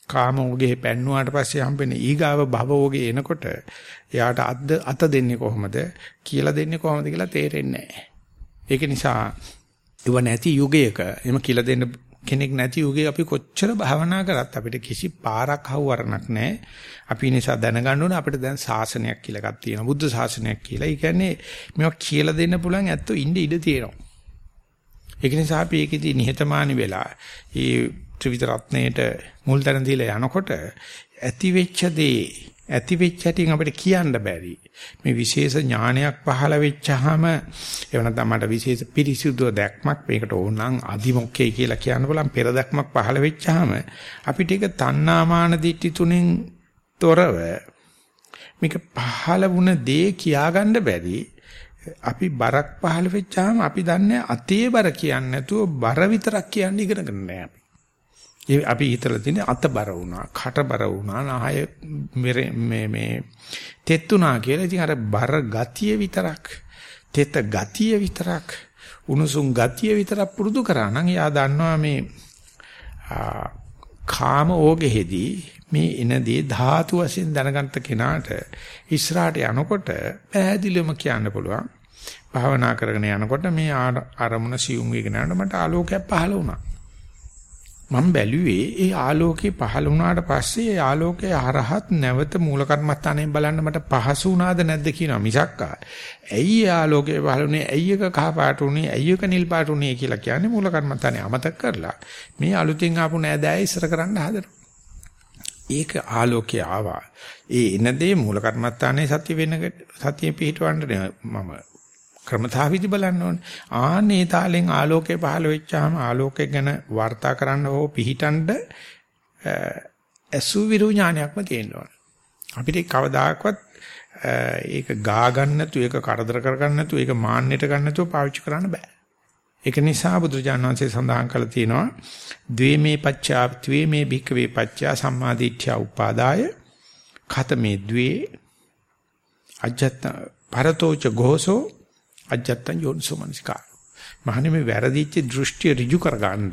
කාම ඕගේ පැන්නුවාට පස්සේ හම්බෙන ඊගාව භව ඕගේ එනකොට එයාට අත් අත දෙන්නේ කොහොමද කියලා දෙන්නේ කොහොමද කියලා තේරෙන්නේ නැහැ. ඒක නිසා ඉව නැති යුගයක එම කියලා දෙන්න කෙනෙක් නැති යුගයේ අපි කොච්චර භවනා කරත් අපිට කිසි පාරක් හවුවරණක් නැහැ. අපි නිසා දැනගන්න ඕනේ අපිට දැන් ශාසනයක් කියලා එකක් තියෙනවා. බුද්ධ ශාසනයක් කියලා. ඒ කියන්නේ මේවා කියලා දෙන්න පුළුවන් ඇත්තෝ ඉන්න ඉඩ තියෙනවා. ඒක නිසා අපි ඒකෙදි නිහතමානී වෙලා මේ ත්‍රිවිධ රත්නයේට මුල් තැන දීලා යනකොට ඇති වෙච්ච දේ ඇති වෙච්ච හැටින් අපිට කියන්න බැරි. මේ විශේෂ ඥානයක් පහළ වෙච්චාම එව නැත්නම් මට විශේෂ පිරිසිදු දැක්මක් මේකට ඕනනම් අදිමොක්කේ කියලා කියන්න බලන් පෙර දැක්මක් පහළ වෙච්චාම අපිට ඒක තණ්හාමාන දිට්ඨි තුනෙන් තොරව මේක පහළ වුණ දේ කියාගන්න බැරි අපි බරක් පහළ වෙච්චාම අපි දන්නේ අතේ බර කියන්නේ නැතුව බර විතරක් කියන්න ඉගෙන ගන්න නෑ අපි. ඒ අපි හිතලා තියෙන්නේ අතබර වුණා, කටබර වුණා, නාය මේ මේ තෙත්ුණා කියලා. ඉතින් අර බර ගතිය විතරක්, තෙත ගතිය විතරක්, උණුසුම් ගතිය විතරක් පුරුදු කරා නම් එයා දන්නවා මේ කාම ඕගෙහිදී මේ එනදී ධාතු වශයෙන් දැනගත්ත කෙනාට ඉස්සරහට යනකොට පැහැදිලිවම කියන්න පුළුවන්. භාවනා කරගෙන යනකොට මේ අරමුණ සියුම් වෙගෙන යනකොට මට ආලෝකයක් පහළ වුණා. මම බැලුවේ ඒ ආලෝකේ පහළ වුණාට පස්සේ ඒ ආලෝකයේ හරහත් නැවත මූල කර්මස්ථානයෙන් බලන්න මට පහසු වුණාද නැද්ද කියනවා මිසක් ඇයි ආලෝකේ පහළුනේ ඇයි එක කහ පාට උනේ ඇයි එක නිල් පාට උනේ කියලා කියන්නේ මූල කර්මස්ථානේ අමතක කරලා මේ අලුතින් ආපු නෑදෑය ඉස්සර කරන්න හදනවා. ඒක ආලෝකයේ ආවා. ඒ එනදී මූල කර්මස්ථානේ සත්‍ය වෙනකට සතිය පිහිටවන්න මම ක්‍රමතාවිදි බලන්න ඕනේ. ආනේ තාලෙන් ආලෝකය පහළ වෙච්චාම ආලෝකය ගැන වර්තා කරන්න හෝ පිහිටන්න අසුවිරු ඥානයක්ම තියෙන්න ඕනේ. අපිට කවදාකවත් ඒක ගා ගන්න නැතු ඒක කරදර කර ගන්න නැතු ඒක මාන්නයට ගන්න නැතුව පාවිච්චි කරන්න බෑ. ඒක නිසා බුදුරජාණන් වහන්සේ සඳහන් කළා තියෙනවා ද්වේමේ පච්චා ද්වේමේ භික්කවේ පච්චා සම්මාදිට්ඨ්‍ය උපාදාය ඛතමේ ද්වේ අජත්ත පරතෝච ഘോഷෝ අජත්තං යෝනිසෝමනසිකාර. මහණෙනි මේ වැරදිච්ච දෘෂ්ටි ඍජු කරගන්න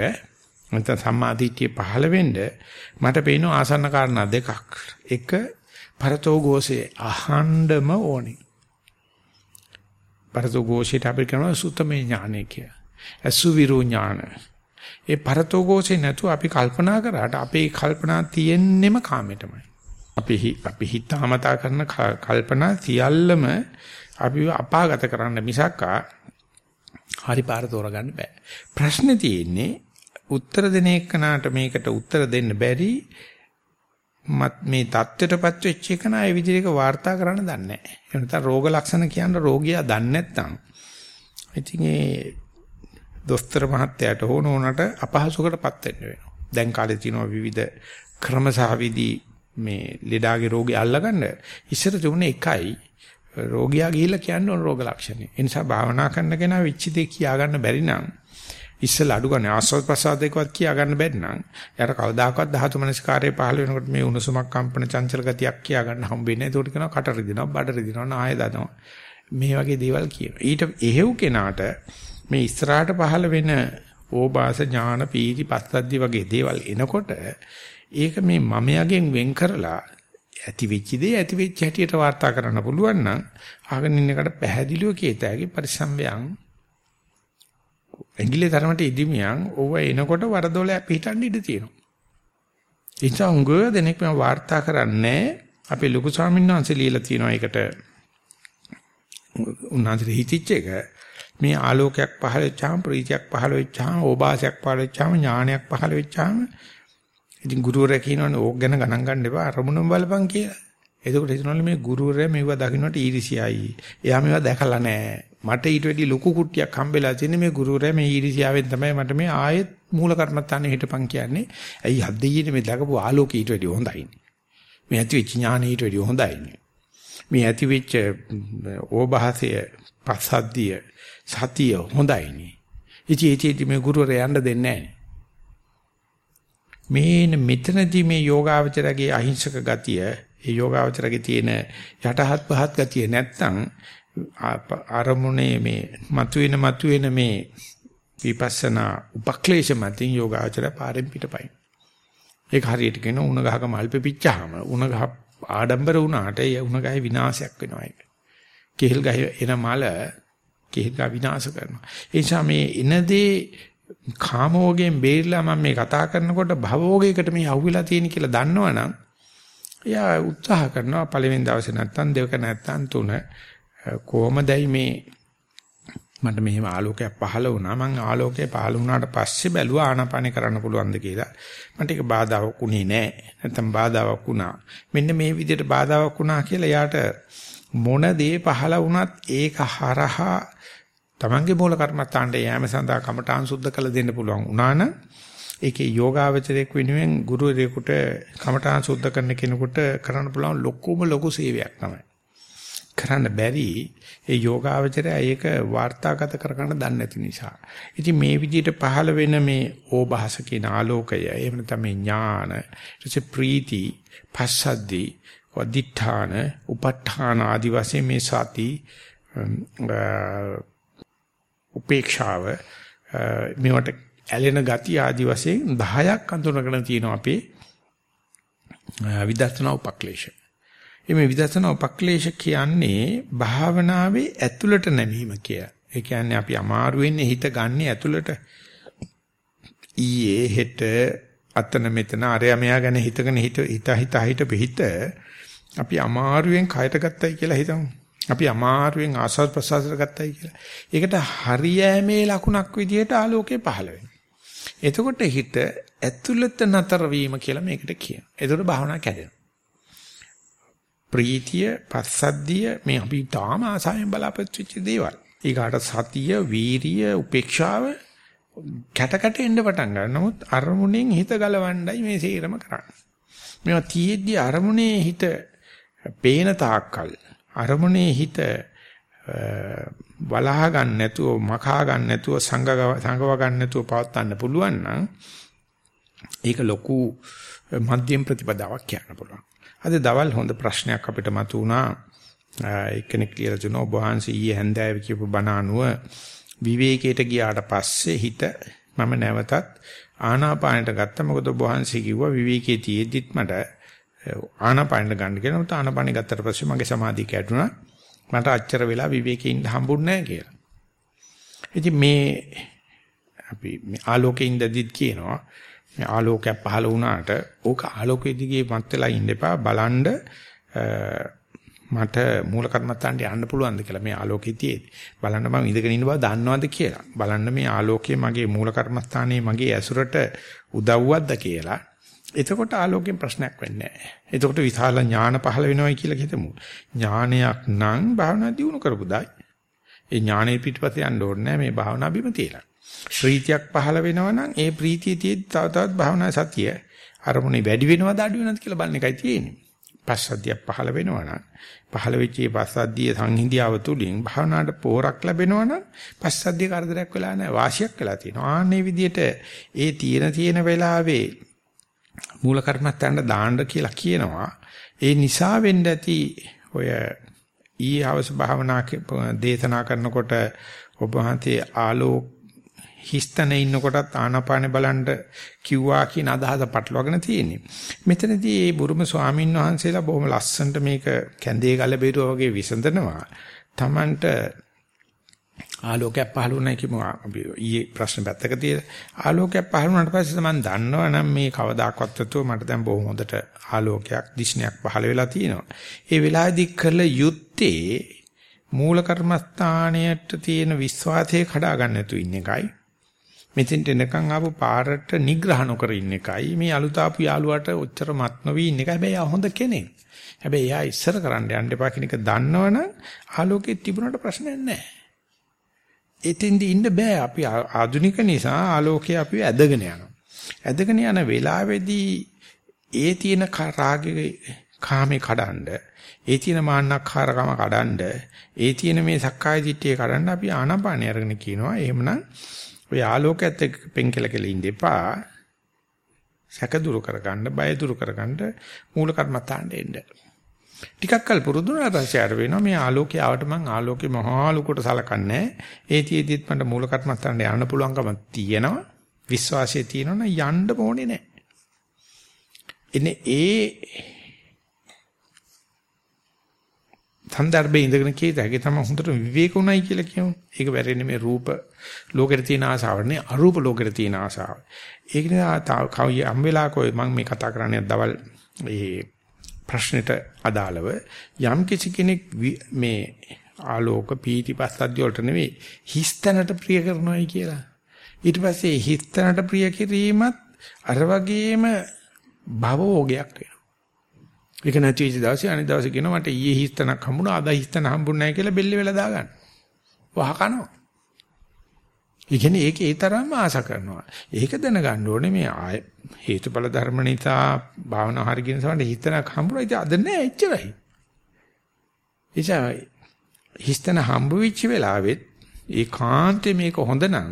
නැත්නම් සම්මාදිටිය පහළ වෙන්න මට පේන ආසන්න කාරණා දෙකක්. එක පරතෝ ഘോഷේ අහණ්ඩම ඕනි. පරතෝ ഘോഷේට අපි කරනවා සුතමේ ඥානය කියලා. අසුවිරු ඥාන. ඒ පරතෝ ഘോഷේ නැතුව අපි කල්පනා කරාට අපේ කල්පනා තියෙන්නෙම කාමෙටමයි. අපි අපි හිතාමතා කරන කල්පනා සියල්ලම අපිව අපාගත කරන්න මිසක්කා හරි පාර තෝරගන්න බෑ. ප්‍රශ්නේ තියෙන්නේ උත්තර දෙන එකනට මේකට උත්තර දෙන්න බැරි මත් මේ தත්ත්වයටපත් වෙච්ච එක නා ඒ විදිහට වාර්තා කරන්න දන්නේ නැහැ. ඒ නැත්නම් රෝග ලක්ෂණ කියන රෝගියා දන්නේ නැත්නම් ඉතින් ඒ දොස්තර මහත්තයාට හෝ නෝනට අපහසුකටපත් වෙන්න වෙනවා. දැන් කාලේ තියෙනවා විවිධ ක්‍රම සහ විදි මේ ලෙඩාගේ රෝගය අල්ලගන්න. ඉස්සර තිබුණේ එකයි රෝගියා ගිහිල්ලා කියන්න ඕන රෝග ලක්ෂණ. ඒ නිසා භාවනා කරන කෙනා විචිතේ කියා ගන්න බැරි නම් ඉස්සලා අඩු ගන්න ආස්වාද ප්‍රසාදයකවත් කියා ගන්න බැරි නම් යාර කවදාකවත් ධාතු මනස්කාරයේ පහළ වෙනකොට මේ උණුසුමක් කම්පන චංචල ගතියක් කියා ගන්න හම්බෙන්නේ නැහැ. ඒකට කියනවා කට රිදිනවා, බඩ රිදිනවා, නාය දනවා. මේ වගේ දේවල් කියනවා. ඊට එහෙව් කෙනාට මේ ඉස්සරහට පහළ වෙන ඕබාස ඥාන පීති පස්සද්ධි වගේ දේවල් එනකොට ඒක මේ මමයාගෙන් වෙන් කරලා ඇති වෙච්ච දේ ඇති වෙච්ච හැටියට වාර්තා කරන්න පුළුවන් නම් අහගෙන ඉන්න එකට පැහැදිලිව කියතෑගේ පරිසම්වයන් ඇඟිලේ තරමට ඉදිමියන් ඕව එනකොට වරදොල පිටින් ඉඳ තියෙනවා. ඒ නිසා උංගව දෙනෙක් මම වාර්තා කරන්නේ අපේ ලොකු ස්වාමීන් වහන්සේ ලියලා තියෙනවා ඒකට උන්වහන්සේ හිතිච්ච එක මේ ආලෝකයක් පහළ වෙච්චාම ප්‍රීතියක් පහළ වෙච්චාම ඕබාසයක් පහළ වෙච්චාම ඥානයක් පහළ වෙච්චාම ඉතින් ගුරුවරයා කියනවනේ ඕක ගැන ගණන් ගන්න එපා අරමුණම බලපන් කියලා. එතකොට හිතනවලු මේ ගුරුවරයා මෙවුවා දකින්නට ඊර්ෂියයි. එයා මේවා දැකලා නැහැ. මට ඊට වැඩි ලොකු කුට්ටියක් හම්බෙලා තියෙන්නේ මේ ගුරුවරයා මේ ඊර්ෂියාවෙන් තමයි මට මේ ආයෙත් මූල කර්මත්තානේ හිටපන් කියන්නේ. ඇයි හද්දෙයිනේ මේ දකපු ආලෝකය ඊට වැඩි හොඳයිනේ. මේ ඇති වෙච්ච ඥානෙ ඊට වැඩි හොඳයිනේ. මේ ඇති වෙච්ච ඕභාසය පස්සද්ධිය සතිය හොඳයිනේ. ඉතින් ඉතින් මේ ගුරුවරයා යන්න දෙන්නේ නැහැ. මේන මෙතනදී මේ යෝගාවචරගේ අහිංසක ගතිය, ඒ යෝගාවචරගේ තියෙන යටහත් පහත් ගතිය නැත්තම් ආරමුණේ මේ මතුවෙන මතුවෙන මේ විපස්සනා උපක්ලේශ මතින් යෝගාවචර පාරෙන් පිටපයි. ඒක හරියට කියන උණ ගහක මල් පෙපිච්චාම උණ ගහ ආඩම්බර වුණාට ඒ උණ ගහේ විනාශයක් වෙනවා ඒක. කෙහෙල් ගහේ එන මල කෙහෙල් ගහ විනාශ කරනවා. ඒ නිසා මේ එනදී කාමෝගයෙන් බේරිලා මම මේ කතා කරනකොට භවෝගයකට මේ අහුවෙලා තියෙන කියලා දන්නවනම් එයා උත්සාහ කරනවා පළවෙනි දවසේ නැත්තම් දෙවක නැත්තම් තුන. කොහොමදයි මේ මට මෙහෙම ආලෝකයක් පහළ වුණා. මං ආලෝකය පහළ වුණාට පස්සේ බැලුවා ආනාපානේ කරන්න පුළුවන්ද කියලා. මට ඒක බාධාවක් උනේ නෑ. නැත්තම් බාධාවක් වුණා. මෙන්න මේ විදිහට බාධාවක් වුණා කියලා එයාට මොන දේ පහළ වුණත් ඒක හරහා තමන්ගේ මූල කර්මත්තාන්ට යෑම සඳහා කමඨාන් සුද්ධ කළ දෙන්න පුළුවන් වුණා නම් ඒකේ යෝගාවචරයක් වෙනුවෙන් ගුරුවරයෙකුට කමඨාන් සුද්ධ කරන කෙනෙකුට කරන්න පුළුවන් ලොකුම ලොකු සේවයක් තමයි. කරන්න බැරි ඒ යෝගාවචරය ඒක වාර්තාගත කරගන්න දන්නේ නැති නිසා. ඉතින් මේ විදිහට පහළ වෙන මේ ඕභාස කියන ආලෝකය එහෙම නැත්නම් ඥාන ඊට ප්‍රීති පස්සද්දි වදිඨාන උප ဋ ාණ ආදි වශයෙන් මේ සති උපේක්ෂාව මේවට ඇලෙන ගති ආදි වශයෙන් 10ක් අඳුනගෙන තියෙනවා අපේ විදර්ශනා උපක්ලේශ. මේ විදර්ශනා උපක්ලේශ කියන්නේ භාවනාවේ ඇතුළට නැමීම කිය. ඒ කියන්නේ අපි අමාරු වෙන්නේ හිත ගන්න ඇතුළට. ඊයේ හෙට අතන මෙතන අරයා මෙයා ගැන හිතගෙන හිත හිත හිත හිත පිහිට අපි අමාරුවෙන් කයට ගත්තයි කියලා හිතමු. අපි අමාරුවෙන් ආසස් ප්‍රසාසර ගත්තයි කියලා. ඒකට හරියෑමේ ලකුණක් විදියට ආලෝකය පහළ වෙනවා. එතකොට හිත ඇතුළත නතර වීම කියලා මේකට කියනවා. එතකොට භාවනා කැඩෙනවා. ප්‍රීතිය, පස්සද්ධිය මේ අපි තාම ආසාවෙන් බලාපොරොත්තු වෙච්ච දේවල්. ඊගාට සතිය, වීරිය, උපේක්ෂාව කැටකට එන්න පටන් ගන්නවා. නමුත් අරමුණෙන් හිත ගලවන්නයි මේ සේරම කරන්නේ. මේවා තියෙද්දි අරමුණේ හිත පේන තාක්කල් අරමුණේ හිත වලහා ගන්න නැතුව මකා ගන්න නැතුව සංගව සංගව ගන්න නැතුව පවත්වන්න පුළුවන් නම් ඒක ලොකු මධ්‍යම ප්‍රතිපදාවක් කියන්න පුළුවන්. අද දවල් හොඳ ප්‍රශ්නයක් අපිට මතුවුණා. එක්කෙනෙක් කියලා දුන්නා ඔබ වහන්සේ ඊයේ හැන්දෑවේ කියපු බණ අනුව විවේකයට ගියාට පස්සේ හිත මම නැවතත් ආනාපානයට ගත්තා. මොකද ඔබ වහන්සේ කිව්වා විවේකයේ තියෙද්දිත් මට ආනාපානයට ගන්න කියලා. උත ආනාපානෙ ගත්තට පස්සේ මගේ සමාධිය කැඩුනා. මට අච්චර වෙලා විවේකේ ඉන්න හම්බුන්නේ නැහැ කියලා. ඉතින් මේ අපි මේ ආලෝකේ ඉඳදිත් කියනවා මේ ආලෝකයක් පහළ වුණාට ඕක ආලෝකයේ දිගේ මත් වෙලා ඉන්න එපා බලන්න මට මූල කර්මත්තාන්ට යන්න පුළුවන්ද කියලා මේ ආලෝකයේ තියෙදි බලන්න මම ඉඳගෙන ඉන්න බව දන්නවද කියලා බලන්න මේ ආලෝකයේ මගේ මූල කර්මස්ථානයේ මගේ ඇසුරට උදව්වක්ද කියලා එතකොට ආලෝකයෙන් ප්‍රශ්නයක් වෙන්නේ නැහැ. එතකොට විශාල ඥාන පහළ වෙනවයි කියලා හිතමු. ඥානයක් නම් භාවනා දියුණු කරපු දායි. ඒ ඥානෙ පිටපස්සේ යන්න ඕනේ නැහැ මේ භාවනා බිම තියලා. ප්‍රීතියක් පහළ වෙනවා නම් ඒ ප්‍රීතිය තියෙද්දි තව තවත් භාවනා සතිය අරමුණේ වැඩි වෙනවද අඩු වෙනවද කියලා බලන එකයි තියෙන්නේ. පස්සද්ධියක් පහළ වෙනවා නම් පහළ වෙච්ච මේ පස්සද්ධිය සංහිඳියාව තුලින් භාවනාවට පෝරක් ලැබෙනවා නම් පස්සද්ධිය කරදරයක් වෙලා නැහැ වාසියක් වෙලා තියෙනවා. ආන්නේ විදිහට ඒ තියෙන තියෙන වෙලාවේ මූල කර්මත්තන්ට දාන්න කියලා කියනවා. ඒ නිසා වෙන්න ඇති ඔය ඊ හවස භාවනා දේශනා කරනකොට ඔබ වහන්සේ ආලෝක හිස්තනේ ඉන්නකොටත් ආනාපානෙ බලන්න කිව්වා කියන අදහස පටලවාගෙන තියෙන්නේ. මෙතනදී මේ බුරුම ස්වාමීන් වහන්සේලා බොහොම ලස්සනට මේක කැඳේ ගල බේරුවා වගේ විසඳනවා. Tamanට ආලෝකයක් පහළ වුණා කියමු අපි ඊයේ ප්‍රශ්න පැත්තක තියලා ආලෝකයක් පහළ වුණාට පස්සේ මම දන්නවා නම් මේ කවදාකවත් නැතුව මට දැන් බොහොම හොඳට ආලෝකයක් දිශනයක් පහළ වෙලා තියෙනවා. ඒ වෙලාවේදී කළ යුත්තේ මූල කර්මස්ථානයට තියෙන විශ්වාසය කඩා ගන්න නැතු ඉන්න එකයි. මෙතෙන්ට එනකන් ආපු පාරට නිග්‍රහ නොකර ඉන්න එකයි මේ අලුත ආපු යාළුවාට ඔච්චර මත් නොවි ඉන්න එකයි. හැබැයි ආ හොඳ කෙනෙක්. හැබැයි එයා ඉස්සර කරන්න යන්න එපා කියන එක දන්නවනම් ආලෝකෙත් තිබුණාට ප්‍රශ්නයක් නැහැ. එතෙන්දි ඉන්න බෑ. අපි ආධුනික නිසා ආලෝකය අපි ඇදගෙන යනවා. ඇදගෙන යන වෙලාවේදී ඒ තියෙන රාගයේ කාමේ කඩන්ඩ ඒ තියෙන මාන්නක්කාරකම කඩන්ඩ ඒ තියෙන මේ සක්කාය දිට්ඨිය කඩන්ඩ අපි ආනාපානය අරගෙන කියනවා එහෙමනම් ඔය ආලෝකයත් එක්ක පෙන්කල කියලා ඉන්න එපා සැක දුරු කරගන්න බය දුරු කරගන්න මූල කර්මත්තාන්ට එන්න ටිකක් කල් පුරුදු වුණාට පස්සේ අර වෙනවා මේ ආලෝකය ආවට මං ආලෝකේ මහා ලුකට සලකන්නේ ඒ තියේදිත් මට මූල කර්මස්ථානට යන්න පුළුවන්කම තියෙනවා විශ්වාසය තියෙනවනම් යන්න ඕනේ නැහැ එනේ ඒ සන්දර්භයේ ඉඳගෙන කීත හැකි තමයි හොඳට විවේක උනායි කියලා කියමු. ඒක වැරෙන්නේ මේ රූප ලෝකෙට තියෙන ආසාව නේ අරූප ලෝකෙට තියෙන ආසාව. ඒක නිසා කවි යම් වෙලාවක මම මේ කතා කරන්නේ දවල් ඒ ප්‍රශ්නෙට අදාළව යම් කිසි කෙනෙක් මේ ආලෝක පීති පස්සද්ධිය වලට නෙවෙයි හිස්තැනට ප්‍රිය කරනවායි කියලා. ඊට පස්සේ හිස්තැනට ප්‍රිය කිරීමත් අර වගේම භවෝගයක් වෙනවා. ඒක නැති වෙච්ච දවසේ අනිත් දවසේ කියනවා මට ඊයේ හිස්තනක් හම්බුණා අද හිස්තන හම්බුන්නේ නැහැ කියලා බෙල්ල වෙලා දාගන්න. වහ කනවා. ඒ කියන්නේ ඒක ඒ තරම්ම ආස කරනවා. ඒක දැනගන්න ඕනේ මේ ආය හේතුඵල ධර්ම නිසා භාවනා හරියන සමහර හිතනක් හම්බුනා ඉතින් අද නෑ එච්චරයි. එචා හිස්තන හම්බ වෙච්ච වෙලාවෙත් ඒකාන්තේ මේක හොඳ නම්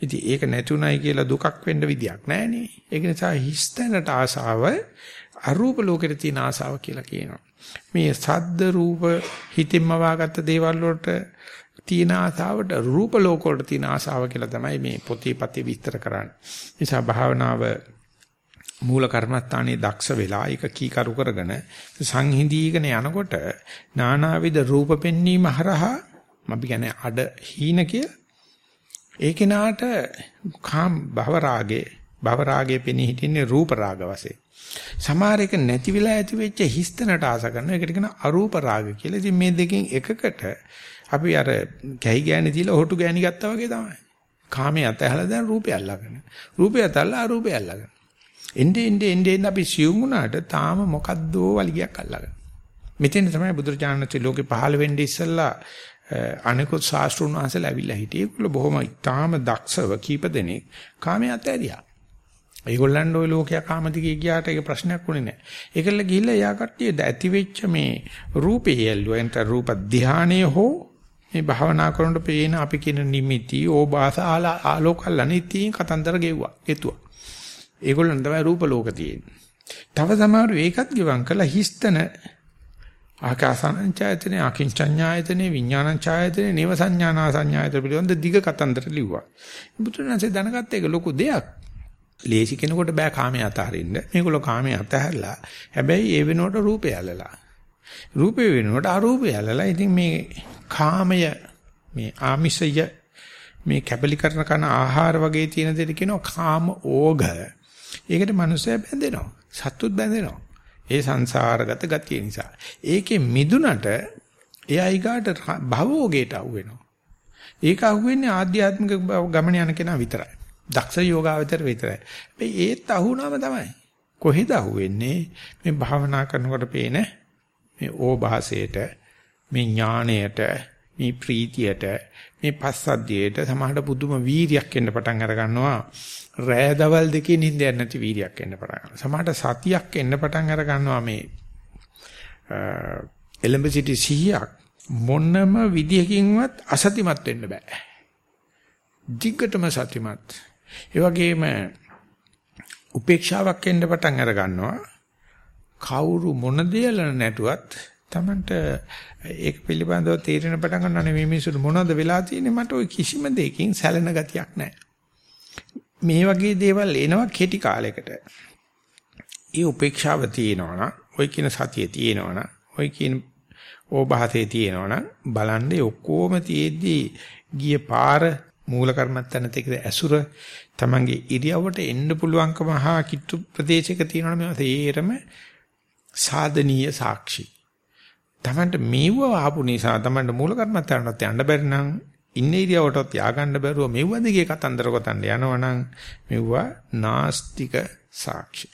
ඉතින් ඒක නැතුණයි කියලා දුකක් වෙන්න විදියක් නෑනේ. ඒක නිසා හිස්තනට ආසාව අරූප ලෝකෙට තියෙන ආසාව කියලා කියනවා. මේ සද්ද රූප හිතින්ම වාගත්ත දේවල් වලට තියෙන ආසාවට රූප ලෝක වලට තියෙන ආසාව කියලා තමයි මේ පොතේ පතේ විස්තර කරන්නේ. නිසා භාවනාව මූල කර්මස්ථානයේ දක්ෂ වෙලා ඒක කීකරු කරගෙන සංහිඳීගෙන යනකොට නානාවිද රූප පෙන්වීම හරහා අපි කියන්නේ අඩ හීන කිය ඒ කෙනාට කාම භව රාගේ භව රාගේ පෙනී හිටින්නේ රූප රාග වශයෙන්. සමහර එක නැති වෙලා ඇති වෙච්ච හිස්තනට ආස කරන එකට කියන අරූප රාග කියලා. ඉතින් මේ දෙකෙන් එකකට අපි අර කැහි ගෑණි තියලා හොටු ගෑණි ගත්තා වගේ තමයි. කාමයේ අතහැලා දැන් රූපය අල්ලගෙන. රූපය අතහැලා අරූපය අල්ලගෙන. එnde ende ende ende අපි සියුම් වුණාට තාම මොකද්දෝ වලිගයක් අල්ලගෙන. මෙතෙන් තමයි බුදුරජාණන් ලෝකේ පහළ වෙන්නේ ඉස්සෙල්ලා අනිකුත් ශාස්ත්‍රුන් වහන්සේලා ඇවිල්ලා හිටියේ. ඒගොල්ලෝ බොහොම ඊටාම දක්ෂව කීප දෙනෙක් කාමයේ අතහැරියා. ඒගොල්ලන්ට ওই ලෝකයා කාමදිගේ ගියාට ඒක ප්‍රශ්නයක් වුණේ නැහැ. ඒකල ගිහිල්ලා යා කට්ටිය ඇති වෙච්ච මේ රූපේ යල්ලුව එන්ට රූප ධානය හෝ මේ භාවනා කරනකොට පේන අපි කියන නිමිති ඕබාස ආලෝකල්ලා නිතින් කතන්දර ගෙව්වා. ගෙතුවා. ඒගොල්ලන් තමයි රූප ලෝක තියෙන්නේ. තව සමහර ඒකත් ගිවන් කළා හිස්තන ආකාසානං ඡායතනේ අකින්චඤ්ඤායතනේ විඥානං ඡායතනේ නේව සංඥානා සංඥායතන පිළිබඳ දිග කතන්දර ලිව්වා. බුදුරජාණන්සේ දැනගත්ත එක ලොකු දෙයක්. ලේසි කෙනෙකුට බෑ කාමයේ අතහරින්න. මේගොල්ලෝ කාමයේ අතහැරලා හැබැයි ඒ වෙනුවට රූපය ඇලලා. රූපේ වෙනුවට අරූපය ඇලලා. ඉතින් මේ කාමය මේ ආමිෂය මේ කැපලි කරන කන ආහාර වගේ තියෙන දෙයක් කියනවා කාම ඕඝ. ඒකට මනුස්සය බැඳෙනවා. සත්තුත් බැඳෙනවා. ඒ සංසාරගත ගතිය නිසා. ඒකේ මිදුනට එයා ඊගාට භවෝගේට අහු වෙනවා. ඒක අහුවෙන්නේ ආධ්‍යාත්මික ගමන යන කෙනා විතරයි. දක්ෂ යෝගාවචර විතරයි. හැබැයි ඒත් අහුනම තමයි. කොහෙද අහුවෙන්නේ? මේ භාවනා කරනකොට පේන මේ ඕභාසයට, මේ ඥාණයට, මේ ප්‍රීතියට, මේ පස්සද්ධියට සමහරට පුදුම වීරියක් එන්න පටන් අර ගන්නවා. රෑ දවල් දෙකේ නිින්දයක් නැති වීරියක් එන්න පටන් ගන්නවා. සමහරට සතියක් එන්න පටන් අර ගන්නවා මේ එලඹ සිටි සිහියක් මොනම විදියකින්වත් අසතිමත් වෙන්න බෑ. දිග්ගටම සතිමත්. ඒ වගේම උපේක්ෂාවක් එන්න පටන් අර ගන්නවා. කවුරු මොන දේල නැටුවත් Tamanට ඒක පිළිබඳව තීරණ පටන් ගන්නනේ මේ මිනිස්සුන්ට මොනවද වෙලා තියෙන්නේ මට ওই කිසිම දෙයකින් සැලෙන ගතියක් නැහැ. මේ වගේ දේවල් එනවා කෙටි කාලයකට. ඒ උපේක්ෂාව තියෙනවනම්, ওই කියන සතිය තියෙනවනම්, ওই කියන ඕභාසයේ තියෙනවනම් බලන්නේ ඔක්කොම තියේදී ගිය පාර මූල කර්මත්තන තේකද ඇසුර තමන්ගේ ඉරියව්වට එන්න පුළුවන්කම හා කිට්ටු ප්‍රදේශයක තියෙනවා මේවා තේරම සාධනීය සාක්ෂි. තමන්ට මේව ආපු නිසා තමන්ට මූල කර්මත්තනට යන්න බැරි නම් ඉන්නේ ඉරියව්වටත් ය아가න්න බැරුව මෙව්ව දිගේ කතන්දර ගොතන්න යනවනම් මෙව්වා නාස්තික සාක්ෂි.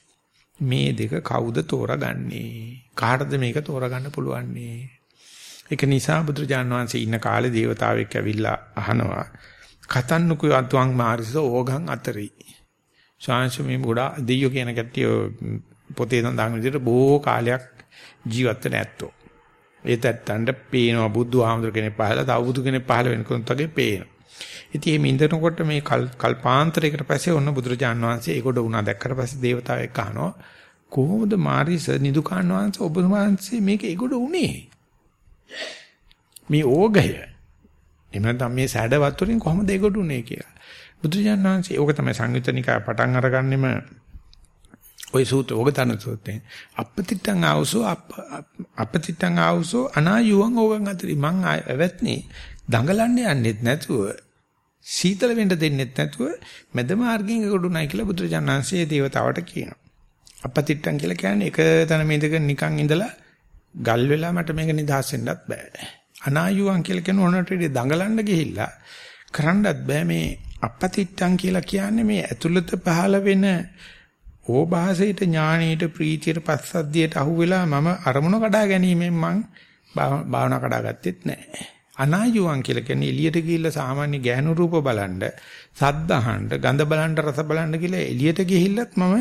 මේ දෙක කවුද තෝරගන්නේ? කාටද මේක තෝරගන්න පුළුවන්නේ? ඒක නිසා බුදුරජාන් වහන්සේ ඉන්න කාලේ දේවතාවෙක් ඇවිල්ලා අහනවා කතන්නුකෝ අත්වං මාරිස ඕගං අතරි. ශාංශ මේ ගොඩා දෙයියෝ කියන කට්ටිය පොතේ සඳහන් විදිහට බොහෝ කාලයක් ජීවත් වෙන ඇත්තෝ. ඒ තත්තන්ට පේනවා බුදුහාමුදුර කෙනෙක් පහළ තව බුදු කෙනෙක් පහළ වෙනකොට වගේ පේනවා. ඉතින් මේ ඉඳනකොට මේ කල්පාන්තරයකට පස්සේ ඔන්න බුදුරජාන් වහන්සේ ඒකට වුණා දැක්කට පස්සේ දේවතාවෙක් අහනවා කොහොමද මාරිස නිදුකාන් වහන්සේ ඔබ වහන්සේ මේක ඒකට උනේ? මේ ඕගය එහෙම නැත්නම් මේ සැඩ වතුරින් කොහොමද ඒකට උනේ කියලා. බුදුජානක වහන්සේ ඕක තමයි සංයුතනිකා පටන් අරගන්නෙම ওই සූත්‍ර ඕක තන සූත්‍රයෙන් අපතිත්තං ආවසෝ අපතිත්තං ආවසෝ අනායුවන් ඕගන් අතරි මං ඇවැත්නේ දඟලන්නේ යන්නෙත් නැතුව සීතල වෙන්න දෙන්නෙත් නැතුව මැද මාර්ගයෙන් ගොඩුණයි කියලා බුදුරජාණන්සේ දේවතාවට කියනවා. අපතිත්තං කියලා කියන්නේ එක තැන මේක නිකන් ඉඳලා ගල් වෙලා මට මේක නිදහස් වෙන්නත් බෑ. අනායුවන් කියලා කියන ඕනට දඟලන්න ගිහිල්ලා කරන්නත් බෑ මේ අපතිත්තං කියලා කියන්නේ මේ ඇතුළත පහළ වෙන ඕභාසයට ඥාණයට ප්‍රීතියට පස්සද්ධියට අහුවෙලා මම අරමුණ කඩා ගැනීමෙන් මං භාවනා කඩාගත්තෙත් නැහැ. අනායුවන් කියලා කියන්නේ එළියට ගිහිල්ලා සාමාන්‍ය ගැහණු රූප බලන්න, සද්ද අහන්න, ගඳ බලන්න, රස බලන්න කියලා එළියට ගිහිල්ලත් මම